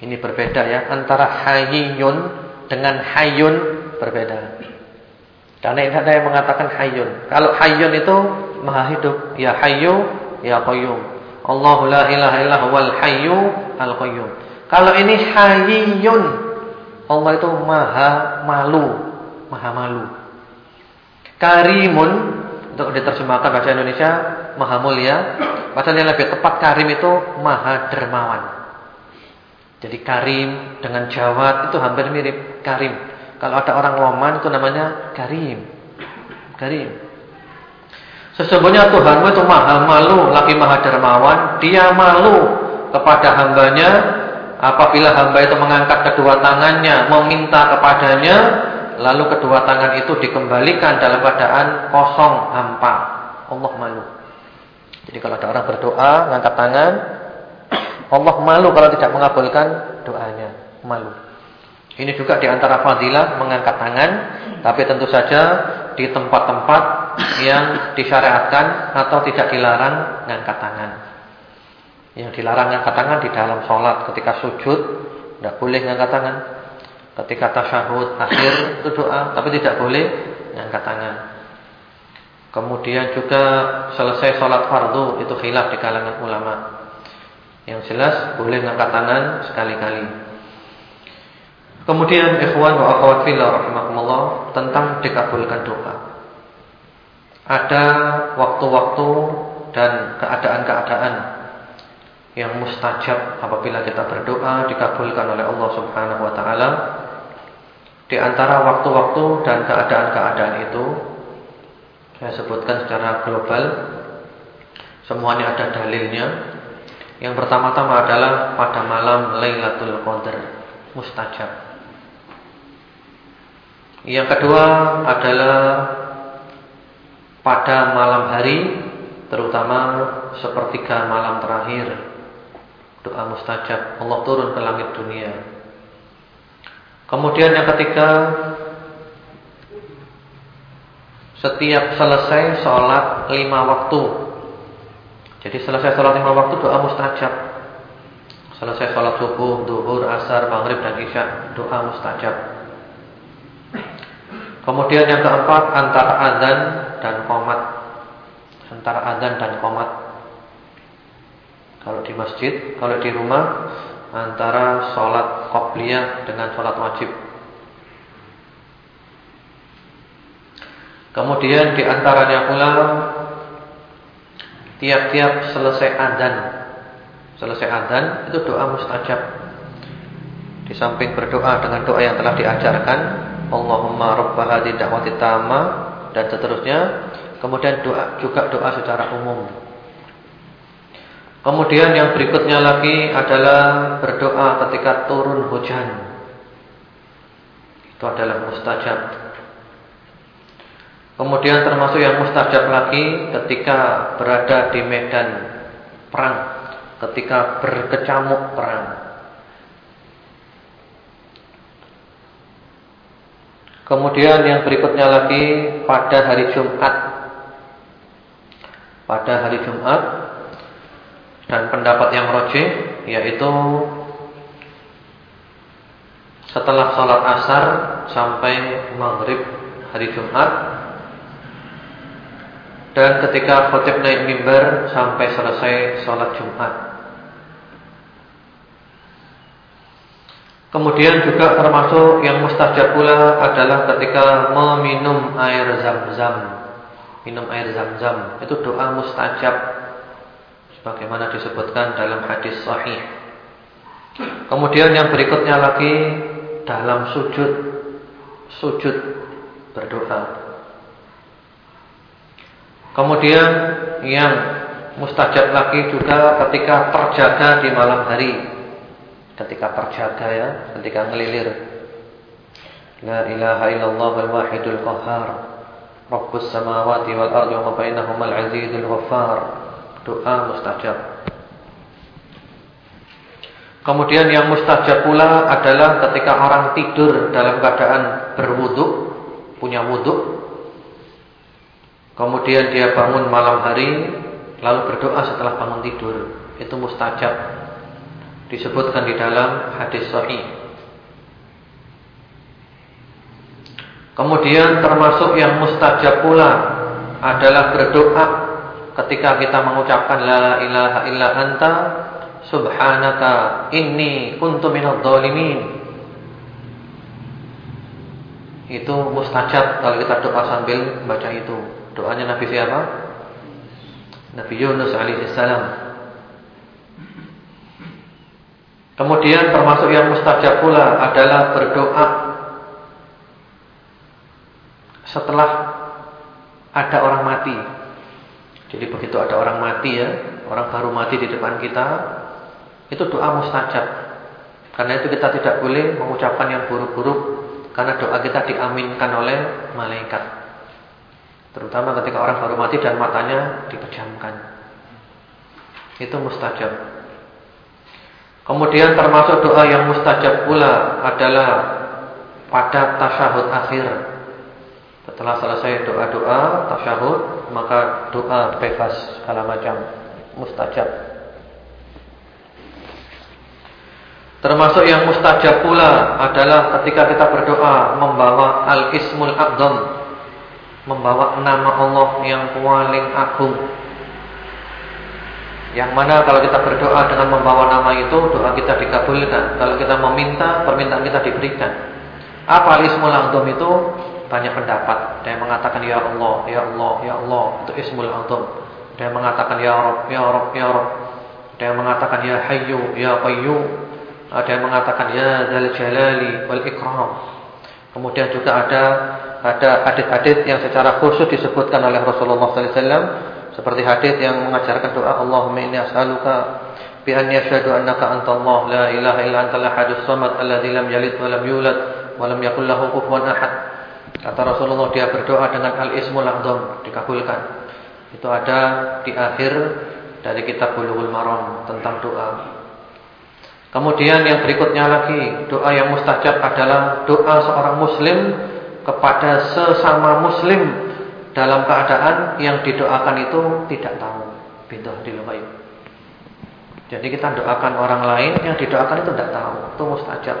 ini berbeda ya antara hayyun dengan hayyun berbeda. Karena ini ada yang mengatakan hayyun. Kalau hayyun itu maha hidup, ya hayyu ya qayyum. Allahu la ilaha illa huwal hayyu al qayyum. Kalau ini hayyun, Allah itu maha malu, maha malu. Karimun untuk diterjemahkan bahasa Indonesia maha mulia. Bahasa yang lebih tepat karim itu maha dermawan. Jadi karim dengan jawab itu hampir mirip karim. Kalau ada orang loman itu namanya karim. Karim. Sesungguhnya Tuhanmu itu maha malu, lagi maha dermawan. Dia malu kepada hambanya apabila hamba itu mengangkat kedua tangannya meminta kepadanya, lalu kedua tangan itu dikembalikan dalam keadaan kosong hampa. Allah malu. Jadi kalau ada orang berdoa, mengangkat tangan, <clears throat> Allah malu kalau tidak mengabulkan doanya, malu. Ini juga di antara fadilah mengangkat tangan, tapi tentu saja di tempat-tempat yang disyariatkan atau tidak dilarang mengangkat tangan. Yang dilarang mengangkat tangan di dalam sholat ketika sujud tidak boleh mengangkat tangan. Ketika tasyahud akhir itu doa, tapi tidak boleh mengangkat tangan. Kemudian juga selesai sholat fardu itu khilaf di kalangan ulama. Yang jelas boleh mengangkat tangan sekali-kali. Kemudian ikhwan wa akhwat fillah rahimakumullah tentang dikabulkan doa. Ada waktu-waktu dan keadaan-keadaan yang mustajab apabila kita berdoa dikabulkan oleh Allah Subhanahu wa taala. Di antara waktu-waktu dan keadaan-keadaan itu saya sebutkan secara global semuanya ada dalilnya. Yang pertama-tama adalah pada malam Lailatul Qadar mustajab. Yang kedua adalah pada malam hari terutama sepertiga malam terakhir doa mustajab Allah turun ke langit dunia. Kemudian yang ketiga setiap selesai sholat lima waktu. Jadi selesai sholat lima waktu doa mustajab. Selesai sholat subuh, duhur, asar, maghrib dan isya doa mustajab. Kemudian yang keempat antara azan dan komat. Antara azan dan komat. Kalau di masjid, kalau di rumah antara sholat qobliyah dengan sholat wajib. Kemudian di antaranya pula tiap-tiap selesai adzan, selesai adzan itu doa mustajab. Di samping berdoa dengan doa yang telah diajarkan, Allahumma rabb hadhihi da'wati tamma dan seterusnya, kemudian doa juga doa secara umum. Kemudian yang berikutnya lagi adalah berdoa ketika turun hujan. Itu adalah mustajab. Kemudian termasuk yang mustajab lagi ketika berada di medan perang, ketika berkecamuk perang. Kemudian yang berikutnya lagi pada hari Jumat. Pada hari Jumat dan pendapat yang rojih yaitu setelah sholat asar sampai maghrib hari Jumat dan ketika khotib naik mimbar sampai selesai sholat Jumat. Kemudian juga termasuk yang mustajab pula adalah ketika meminum air zam-zam. Minum air zam-zam itu doa mustajab sebagaimana disebutkan dalam hadis sahih. Kemudian yang berikutnya lagi dalam sujud sujud berdoa. Kemudian yang mustajab lagi juga ketika terjaga di malam hari. Ketika terjaga ya, ketika ngelilir. La ilaha illallah al-wahidul qahhar. Rabbus samawati wal ardi wa ma bainahuma al-azizul ghaffar. Doa mustajab. Kemudian yang mustajab pula adalah ketika orang tidur dalam keadaan berwudu, punya wudu Kemudian dia bangun malam hari lalu berdoa setelah bangun tidur. Itu mustajab. Disebutkan di dalam hadis sahih. Kemudian termasuk yang mustajab pula adalah berdoa ketika kita mengucapkan la ilaha illa anta subhanaka inni kuntu minadh dhalimin. Itu mustajab kalau kita doa sambil baca itu. Doanya Nabi siapa? Nabi Yunus alaihissalam. Kemudian termasuk yang mustajab pula adalah berdoa setelah ada orang mati. Jadi begitu ada orang mati ya, orang baru mati di depan kita, itu doa mustajab. Karena itu kita tidak boleh mengucapkan yang buruk-buruk karena doa kita diaminkan oleh malaikat. Terutama ketika orang baru mati dan matanya dipejamkan. Itu mustajab. Kemudian termasuk doa yang mustajab pula adalah pada tasyahud akhir. Setelah selesai doa-doa tasyahud, maka doa bebas segala macam mustajab. Termasuk yang mustajab pula adalah ketika kita berdoa membawa al-ismul aqdam membawa nama Allah yang paling agung. Yang mana kalau kita berdoa dengan membawa nama itu, doa kita dikabulkan. Kalau kita meminta, permintaan kita diberikan. Apa Ismul Azam itu? Banyak pendapat. Ada yang mengatakan ya Allah, ya Allah, ya Allah, itu Ismul Azam. Ada yang mengatakan ya Rabb, ya Rabb, ya Rabb. Ada yang mengatakan ya Hayyu, ya Qayyum. Ada yang mengatakan ya Dzal Jalali wal Ikram. Kemudian juga ada ada hadis-hadis yang secara khusus disebutkan oleh Rasulullah sallallahu alaihi wasallam seperti hadis yang mengajarkan doa Allahumma inni as'aluka bi anni asyhadu annaka antallah la ilaha illa antal ahadus samad alladzi lam yalid wa lam yulad wa lam yakul lahu kufuwan ahad. Kata Rasulullah dia berdoa dengan al-ismul a'zam dikabulkan. Itu ada di akhir dari kitab Bulughul Maram tentang doa. Kemudian yang berikutnya lagi, doa yang mustajab adalah doa seorang muslim kepada sesama muslim dalam keadaan yang didoakan itu tidak tahu. Bintu hadil ghaib. Jadi kita doakan orang lain yang didoakan itu tidak tahu, itu mustajab.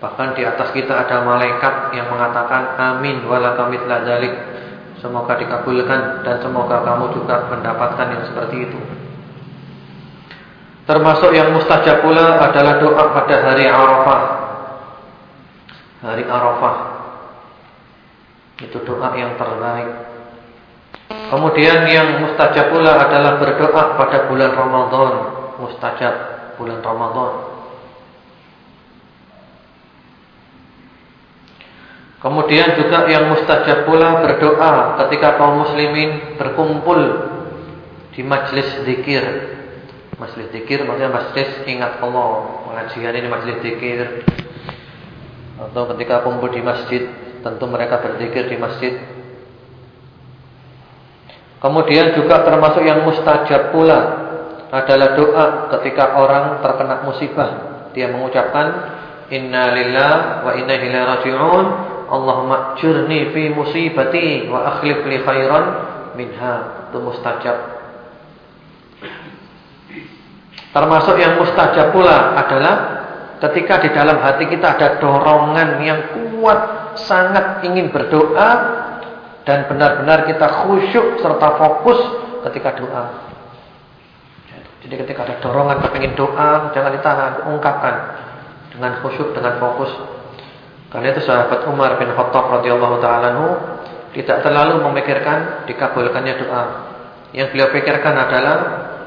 Bahkan di atas kita ada malaikat yang mengatakan amin walakamitsla dzalik. Semoga dikabulkan dan semoga kamu juga mendapatkan yang seperti itu. Termasuk yang mustajab pula adalah doa pada hari Arafah. Hari Arafah. Itu doa yang terbaik. Kemudian yang mustajab pula adalah berdoa pada bulan Ramadan. Mustajab bulan Ramadan. Kemudian juga yang mustajab pula berdoa ketika kaum muslimin berkumpul di majlis zikir Majlis zikir maksudnya majlis ingat Allah. Pengajian ini majlis zikir. Atau ketika kumpul di masjid, tentu mereka berzikir di masjid. Kemudian juga termasuk yang mustajab pula adalah doa ketika orang terkena musibah. Dia mengucapkan Inna lillah wa inna ilaihi raji'un. Allahumma jurni fi musibati wa akhlif li khairan minha. Itu mustajab. Termasuk yang mustajab pula adalah ketika di dalam hati kita ada dorongan yang kuat, sangat ingin berdoa dan benar-benar kita khusyuk serta fokus ketika doa. Jadi ketika ada dorongan ingin doa, jangan ditahan, ungkapkan dengan khusyuk, dengan fokus. Karena itu sahabat Umar bin Khattab radhiyallahu taala tidak terlalu memikirkan dikabulkannya doa. Yang beliau pikirkan adalah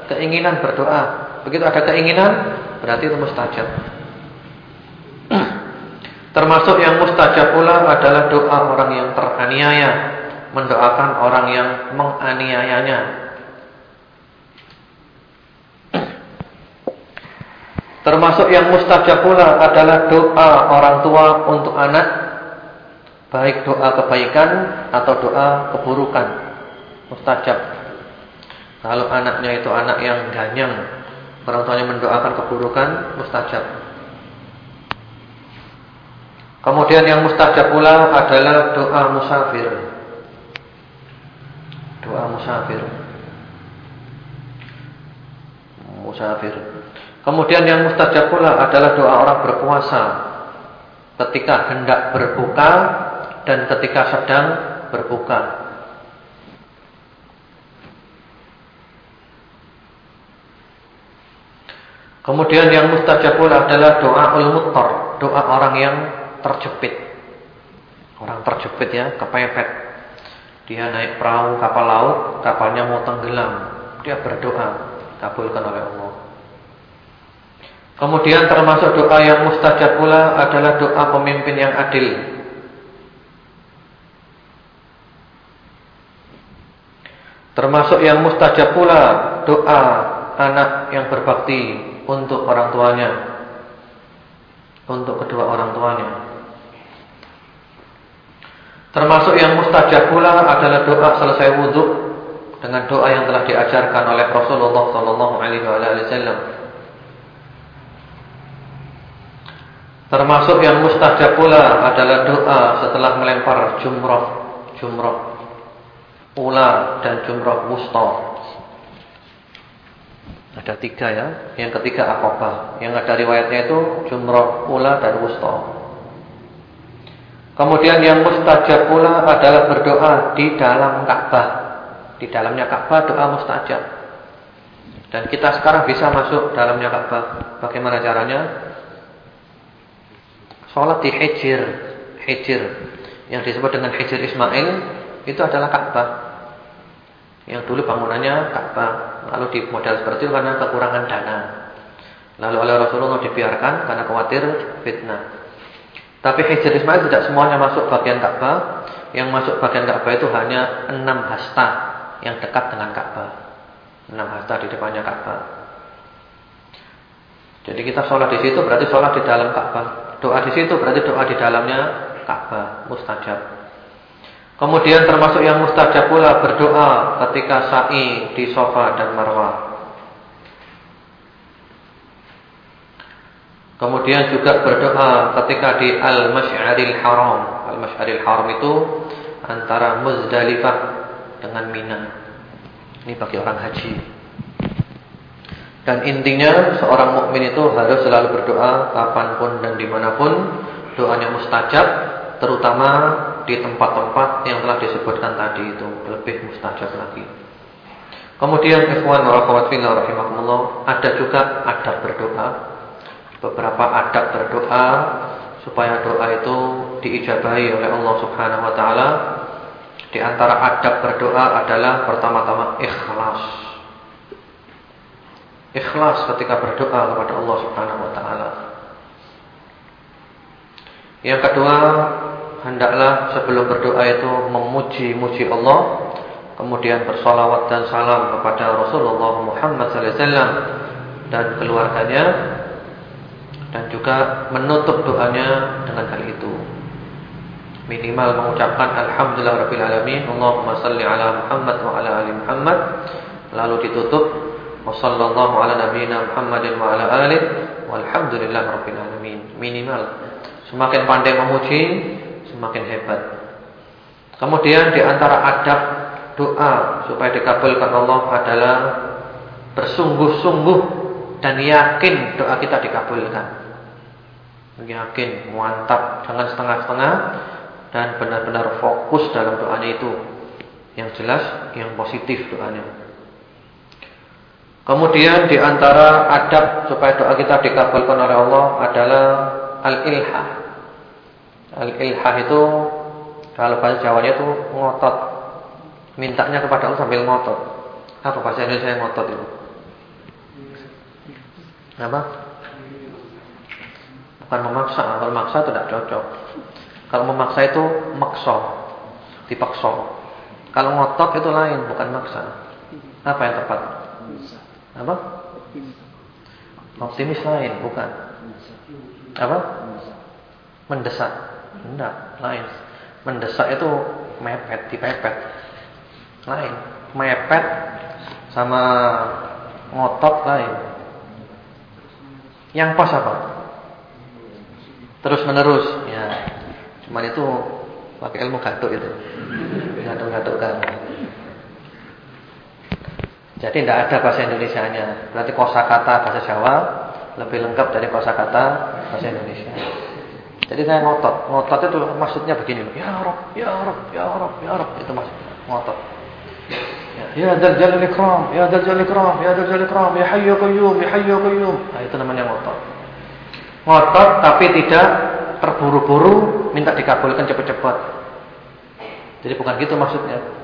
keinginan berdoa Begitu ada keinginan berarti itu mustajab. Termasuk yang mustajab pula adalah doa orang yang teraniaya, mendoakan orang yang menganiayanya. Termasuk yang mustajab pula adalah doa orang tua untuk anak, baik doa kebaikan atau doa keburukan. Mustajab. Kalau anaknya itu anak yang ganyang, Orang tuanya mendoakan keburukan mustajab. Kemudian yang mustajab pula adalah doa musafir. Doa musafir. Musafir. Kemudian yang mustajab pula adalah doa orang berpuasa ketika hendak berbuka dan ketika sedang berbuka. Kemudian yang mustajabul adalah doa ul-muttar, doa orang yang terjepit. Orang terjepit ya, kepepet. Dia naik perahu kapal laut, kapalnya mau tenggelam. Dia berdoa, kabulkan oleh Allah. Kemudian termasuk doa yang mustajab pula adalah doa pemimpin yang adil. Termasuk yang mustajab pula doa anak yang berbakti untuk orang tuanya. Untuk kedua orang tuanya. Termasuk yang mustajab pula adalah doa selesai wudhu dengan doa yang telah diajarkan oleh Rasulullah wasallam termasuk yang mustajab pula adalah doa setelah melempar jumrah jumrah ula dan jumrah wusta ada tiga ya. Yang ketiga akobah. Yang ada riwayatnya itu jumroh ula dan wusta. Kemudian yang mustajab pula adalah berdoa di dalam Ka'bah. Di dalamnya Ka'bah doa mustajab. Dan kita sekarang bisa masuk dalamnya Ka'bah. Bagaimana caranya? Sholat di Hijir. Hijir. Yang disebut dengan Hijir Ismail. Itu adalah Ka'bah. Yang dulu bangunannya Ka'bah. Lalu di modal seperti itu karena kekurangan dana. Lalu oleh Rasulullah dibiarkan karena khawatir fitnah. Tapi Hijr Ismail tidak semuanya masuk bagian Ka'bah. Yang masuk bagian Ka'bah itu hanya enam hasta yang dekat dengan Ka'bah. Enam hasta di depannya Ka'bah. Jadi kita sholat di situ berarti sholat di dalam Ka'bah. Doa di situ berarti doa di dalamnya Ka'bah, mustajab. Kemudian termasuk yang mustajab pula berdoa ketika sa'i di sofa dan marwah. Kemudian juga berdoa ketika di Al-Masy'aril Haram. Al-Masy'aril Haram itu antara Muzdalifah dengan Mina. Ini bagi orang haji. Dan intinya seorang mukmin itu harus selalu berdoa kapan pun dan di mana pun doanya mustajab, terutama di tempat-tempat yang telah disebutkan tadi itu lebih mustajab lagi. Kemudian ikhwan wa akhwat fillah rahimakumullah, ada juga adab berdoa beberapa adab berdoa supaya doa itu diijabahi oleh Allah Subhanahu wa taala. Di antara adab berdoa adalah pertama-tama ikhlas. Ikhlas ketika berdoa kepada Allah Subhanahu wa taala. Yang kedua, hendaklah sebelum berdoa itu memuji-muji Allah, kemudian bersolawat dan salam kepada Rasulullah Muhammad SAW dan keluarganya dan juga menutup doanya dengan hal itu. Minimal mengucapkan alhamdulillah rabbil alamin, Allahumma salli ala Muhammad wa ala ali Muhammad. Lalu ditutup wa sallallahu ala nabiyyina Muhammadin wa ala alihi walhamdulillah rabbil alamin. Minimal. Semakin pandai memuji, semakin hebat. Kemudian di antara adab doa supaya dikabulkan Allah adalah bersungguh-sungguh dan yakin doa kita dikabulkan yakin, mantap, jangan setengah-setengah dan benar-benar fokus dalam doanya itu. Yang jelas, yang positif doanya. Kemudian di antara adab supaya doa kita dikabulkan oleh Allah adalah al-ilhah. Al-ilhah itu kalau bahasa Jawanya itu ngotot. Mintanya kepada Allah sambil ngotot. Apa bahasa Indonesia ngotot itu? Apa? Bukan memaksa. Kalau memaksa itu tidak cocok. Kalau memaksa itu makso. Dipaksa. Kalau ngotot itu lain, bukan maksa. Apa yang tepat? Apa? Optimis lain, bukan. Apa? Mendesak. Tidak, lain. Mendesak itu mepet, dipepet. Lain. Mepet sama ngotot lain. Yang pas apa? terus menerus ya cuman itu pakai ilmu gatuk itu gatuk-gatukkan jadi tidak ada bahasa Indonesia-nya. Berarti kosakata bahasa Jawa lebih lengkap dari kosakata bahasa Indonesia. Jadi saya ngotot. Ngotot itu maksudnya begini ya Rob ya Rob ya Rob ya Rob. Itu maksudnya. Ngotot. Ya Dal Jalal Ikram, Ya Dal Jalal Ikram, Ya Dal Jalal Ikram, Ya Hayyu Qayyum, Ya Hayyu Qayyum. Nah, itu namanya ngotot. Ngotot tapi tidak terburu-buru minta dikabulkan cepat-cepat. Jadi bukan gitu maksudnya.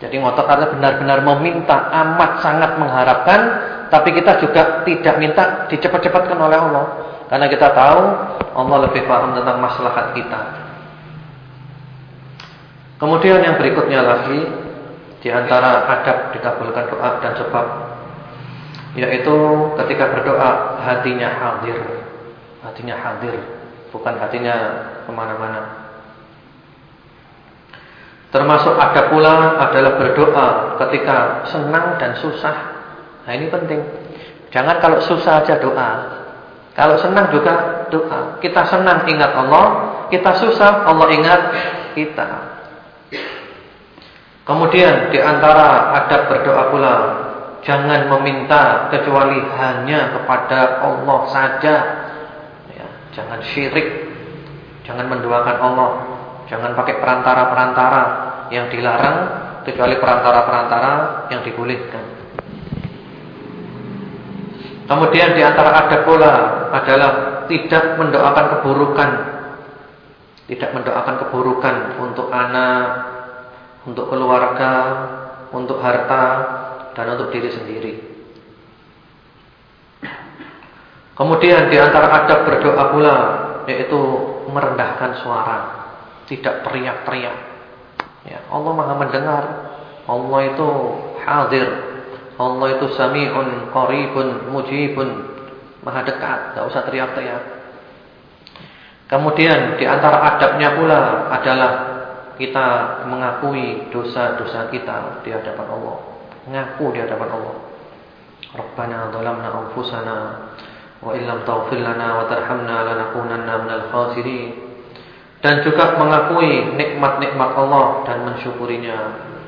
Jadi ngotot karena benar-benar meminta, amat sangat mengharapkan, tapi kita juga tidak minta dicepat-cepatkan oleh Allah. Karena kita tahu Allah lebih paham tentang maslahat kita. Kemudian yang berikutnya lagi di antara adab dikabulkan doa dan sebab yaitu ketika berdoa hatinya hadir. Hatinya hadir Bukan hatinya ke mana-mana Termasuk ada pula adalah berdoa ketika senang dan susah. Nah ini penting. Jangan kalau susah aja doa. Kalau senang juga doa. Kita senang ingat Allah Kita susah Allah ingat kita. Kemudian di antara adab berdoa pula Jangan meminta kecuali hanya kepada Allah saja. Jangan syirik Jangan mendoakan Allah Jangan pakai perantara-perantara Yang dilarang Kecuali perantara-perantara yang dibolehkan. Kemudian di antara ada pula Adalah tidak mendoakan keburukan. Tidak mendoakan keburukan Untuk anak Untuk keluarga Untuk harta Dan untuk diri sendiri. Kemudian di antara adab berdoa pula yaitu merendahkan suara, tidak teriak-teriak. Ya, Allah Maha mendengar. Allah itu hadir. Allah itu sami'un qaribun mujibun. Maha dekat, enggak usah teriak-teriak. Kemudian di antara adabnya pula adalah kita mengakui dosa-dosa kita di hadapan Allah. Mengaku di hadapan Allah. Rabbana dhalamna anfusana wa illam taghfir lana wa tarhamna lanakunanna minal khasirin. Dan juga mengakui nikmat-nikmat Allah dan mensyukurinya,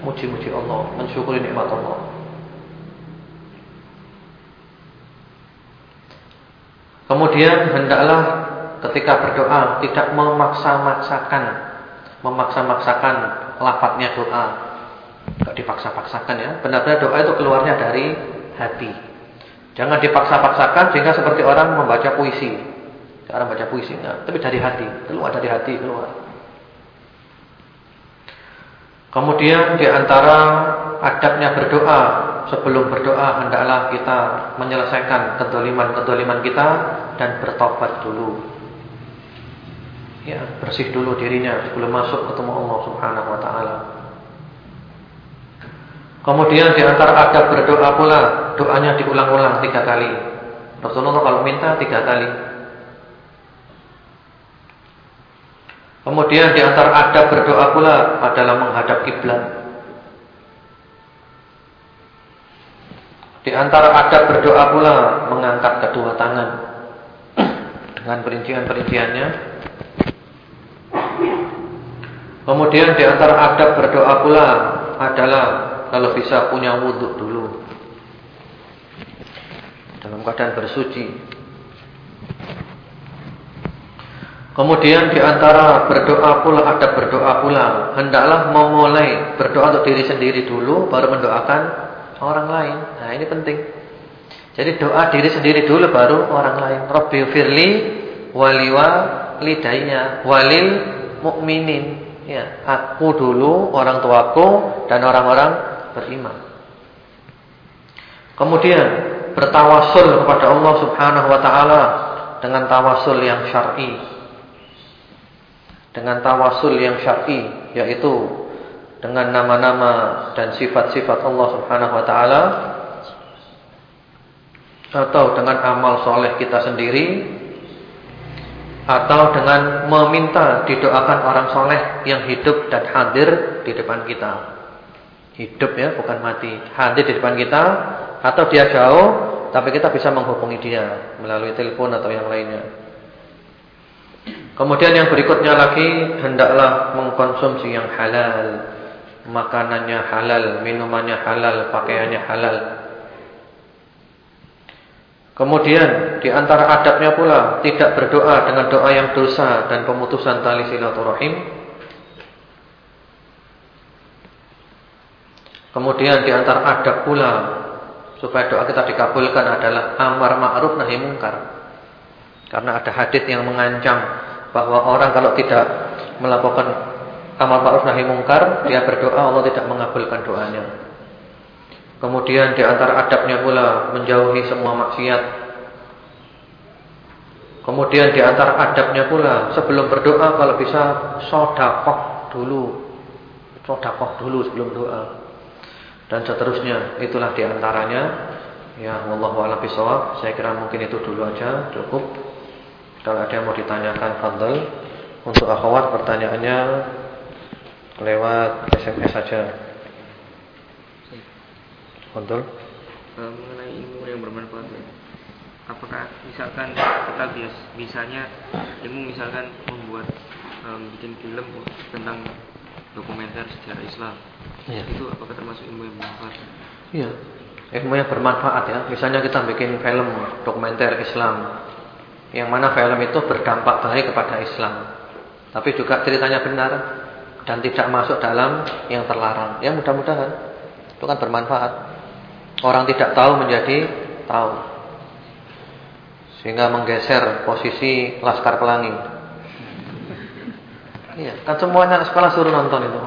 muji-muji Allah, mensyukuri nikmat Allah. Kemudian hendaklah ketika berdoa tidak memaksa-maksakan, memaksa-maksakan lafadznya doa. Tidak dipaksa-paksakan ya. Benar-benar doa itu keluarnya dari hati. Jangan dipaksa-paksakan sehingga seperti orang membaca puisi. Orang baca puisi enggak, tapi dari hati, keluar dari hati keluar. Kemudian di antara adabnya berdoa, sebelum berdoa hendaklah kita menyelesaikan kedoliman-kedoliman kita dan bertobat dulu. Ya, bersih dulu dirinya sebelum masuk ketemu Allah Subhanahu wa taala. Kemudian di antara adab berdoa pula doanya diulang-ulang tiga kali. Rasulullah kalau minta tiga kali. Kemudian di antara adab berdoa pula adalah menghadap kiblat. Di antara adab berdoa pula mengangkat kedua tangan dengan perincian-perinciannya. Kemudian di antara adab berdoa pula adalah kalau bisa punya wudhu dulu Dalam keadaan bersuci Kemudian di antara berdoa pula ada berdoa pula. Hendaklah memulai berdoa untuk diri sendiri dulu Baru mendoakan orang lain. Nah ini penting. Jadi doa diri sendiri dulu baru orang lain. Rabbi firli waliwa lidaynya Walil mukminin Ya, aku dulu, orang tuaku dan orang-orang beriman. Kemudian bertawasul kepada Allah Subhanahu wa taala dengan tawasul yang syar'i. Dengan tawasul yang syar'i yaitu dengan nama-nama dan sifat-sifat Allah Subhanahu wa taala atau dengan amal soleh kita sendiri atau dengan meminta didoakan orang soleh yang hidup dan hadir di depan kita. Hidup ya, bukan mati. Hadir di depan kita atau dia jauh, tapi kita bisa menghubungi dia melalui telepon atau yang lainnya. Kemudian yang berikutnya lagi hendaklah mengkonsumsi yang halal. Makanannya halal, minumannya halal, pakaiannya halal. Kemudian di antara adabnya pula tidak berdoa dengan doa yang dosa dan pemutusan tali silaturahim Kemudian di antara adab pula supaya doa kita dikabulkan adalah amar ma'ruf nahi mungkar. Karena ada hadis yang mengancam bahwa orang kalau tidak melakukan amar ma'ruf nahi mungkar, dia berdoa Allah tidak mengabulkan doanya. Kemudian di antara adabnya pula menjauhi semua maksiat. Kemudian di antara adabnya pula sebelum berdoa kalau bisa sedekah dulu. Sedekah dulu sebelum doa dan seterusnya itulah di antaranya ya wallahu a'lam bishawab saya kira mungkin itu dulu aja cukup kalau ada yang mau ditanyakan fadhil untuk akhwat pertanyaannya lewat SMS saja fadhil eh, mengenai ilmu yang bermanfaat apakah misalkan kita bias bisanya ilmu misalkan membuat um, bikin film tentang dokumenter sejarah Islam. Ya. Itu apakah termasuk ilmu yang bermanfaat? Iya. Ilmu yang bermanfaat ya. Misalnya kita bikin film dokumenter Islam. Yang mana film itu berdampak baik kepada Islam. Tapi juga ceritanya benar dan tidak masuk dalam yang terlarang. Ya mudah-mudahan itu kan bermanfaat. Orang tidak tahu menjadi tahu. Sehingga menggeser posisi Laskar Pelangi Iya, kan semuanya sekolah suruh nonton itu.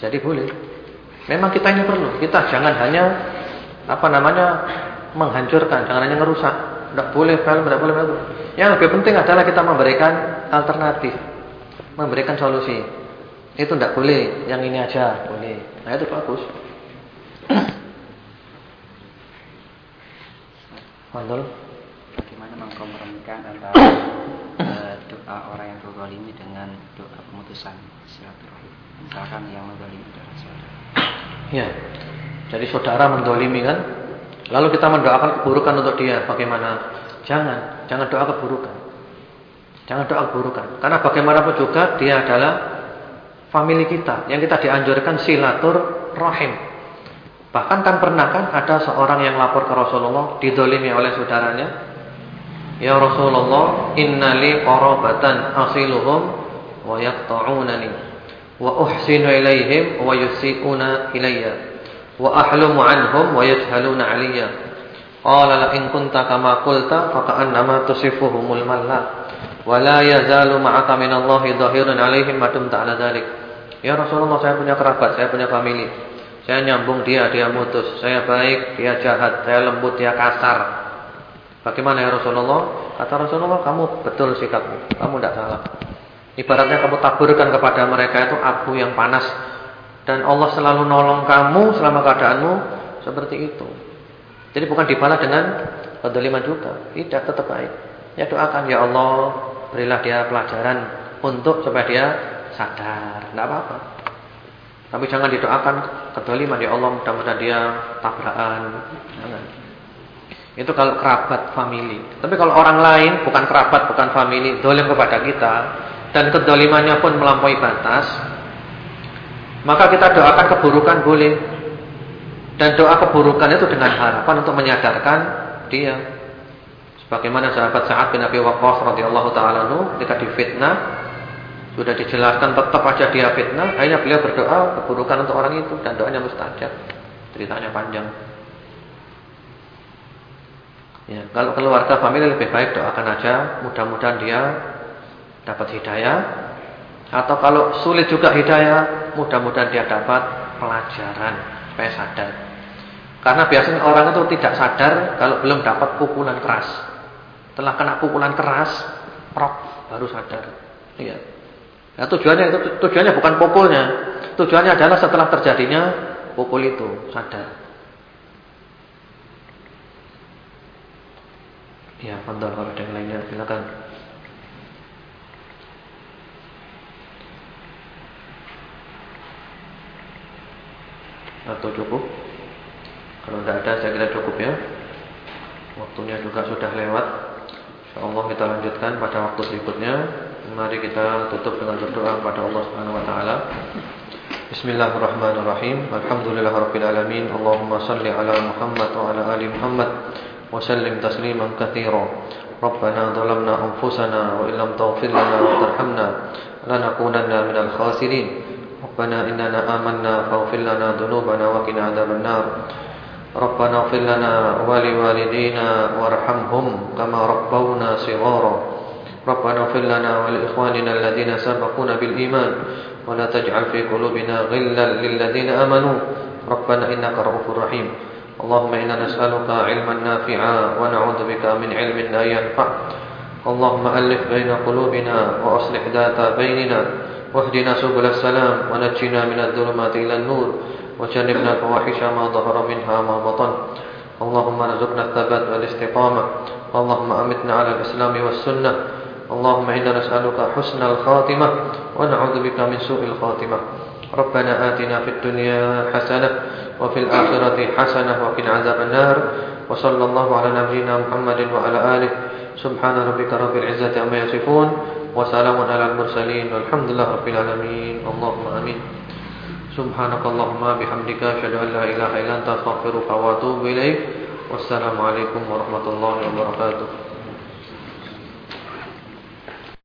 Jadi boleh. Memang kita ini perlu. Kita jangan hanya apa namanya menghancurkan, jangan hanya ngerusak. tidak boleh film, tidak boleh film. Yang lebih penting adalah kita memberikan alternatif, memberikan solusi. Itu tidak boleh, yang ini aja boleh. Nah itu bagus. Mandul. Bagaimana mengkompromikan antara uh, doa orang yang ini dengan doa pemutusan silaturahim? Misalkan yang mendolimi adalah saudara. Ya, jadi saudara mendolimi kan, lalu kita mendoakan keburukan untuk dia, bagaimana? Jangan, jangan doa keburukan. Jangan doa keburukan, karena bagaimanapun juga dia adalah family kita, yang kita dianjurkan silatur rahim. Bahkan kan pernah kan ada seorang yang lapor ke Rasulullah didolimi oleh saudaranya. Ya Rasulullah, innali qarabatan asiluhum wa yaqta'unani wa uhsinu ilaihim wa yusi'una ilayya wa ahlumu anhum wa yajhaluna alayya qala la in kunta kama qulta fa ka'annama tusifuhumul malla wa la yazalu ma'aka minallahi dhahirun alaihim ma dumta ala dhalik. Ya Rasulullah saya punya kerabat saya punya family saya nyambung dia dia mutus. Saya baik dia jahat saya lembut dia kasar. Bagaimana ya Rasulullah? Kata Rasulullah kamu betul sikapmu. Kamu tidak salah. Ibaratnya kamu taburkan kepada mereka itu abu yang panas dan Allah selalu nolong kamu selama keadaanmu seperti itu. Jadi bukan dibalas dengan kedoliman juga, tidak tetap baik. Ya doakan ya Allah berilah dia pelajaran untuk supaya dia sadar, tidak apa-apa. Tapi jangan didoakan kedoliman ya Allah mudah-mudahan dia tabrakan. Jangan. Itu kalau kerabat family. Tapi kalau orang lain bukan kerabat, bukan family, dolim kepada kita, dan kedolimannya pun melampaui batas, maka kita doakan keburukan boleh. Dan doa keburukan itu dengan harapan untuk menyadarkan dia. Sebagaimana sahabat Sa'ad bin Abi Waqqas radhiyallahu taala ketika difitnah sudah dijelaskan tetap aja dia fitnah, akhirnya beliau berdoa keburukan untuk orang itu dan doanya mustajab. Ceritanya panjang. Ya, kalau keluarga famili lebih baik doakan aja, mudah-mudahan dia dapat hidayah atau kalau sulit juga hidayah mudah-mudahan dia dapat pelajaran supaya sadar. Karena biasanya orang itu tidak sadar kalau belum dapat pukulan keras. Setelah kena pukulan keras prok baru sadar. Iya. Nah, tujuannya itu tujuannya bukan pukulnya. Tujuannya adalah setelah terjadinya pukul itu sadar. Ya, pandang kalau ada yang lainnya silakan. Atau cukup? Kalau tidak ada saya kira cukup ya. Waktunya juga sudah lewat. Insyaallah kita lanjutkan pada waktu berikutnya. Mari kita tutup dengan berdoa kepada Allah Subhanahu wa taala. Bismillahirrahmanirrahim. Alhamdulillahirabbil alamin. Allahumma shalli ala Muhammad wa ala ali Muhammad wa sallim tasliman katsira. Rabbana zalamna anfusana wa illam taghfir lana wa tarhamna lanakunanna minal khasirin. ربنا إننا آمنا فاغفر لنا ذنوبنا وقنا عذاب النار. ربنا اغفر لنا ولوالدينا وارحمهم كما ربونا صغارا. ربنا اغفر لنا ولإخواننا الذين سبقونا بالإيمان. ولا تجعل في قلوبنا غلا للذين آمنوا. ربنا إنك رؤوف رحيم. اللهم إنا نسألك علما نافعا ونعوذ بك من علم لا ينفع. اللهم ألف بين قلوبنا وأصلح ذات بيننا. واهدنا سبل السلام ونجنا من الظلمات إلى النور وجنبنا الفواحش ما ظهر منها ما بطن اللهم ارزقنا الثبات والاستقامة اللهم أمتنا على الإسلام والسنة اللهم إنا نسألك حسن الخاتمة ونعوذ بك من سوء الخاتمة ربنا آتنا في الدنيا حسنة وفي الآخرة حسنة وقنا عذاب النار وصلى الله على نبينا محمد وعلى آله سبحان ربك رب العزة عما يصفون وسلام على المرسلين والحمد لله رب العالمين. اللهم آمين. سبحانك اللهم بحمدك أشهد أن لا إله إلا أنت أستغفرك وأتوب إليك. والسلام عليكم ورحمة الله وبركاته.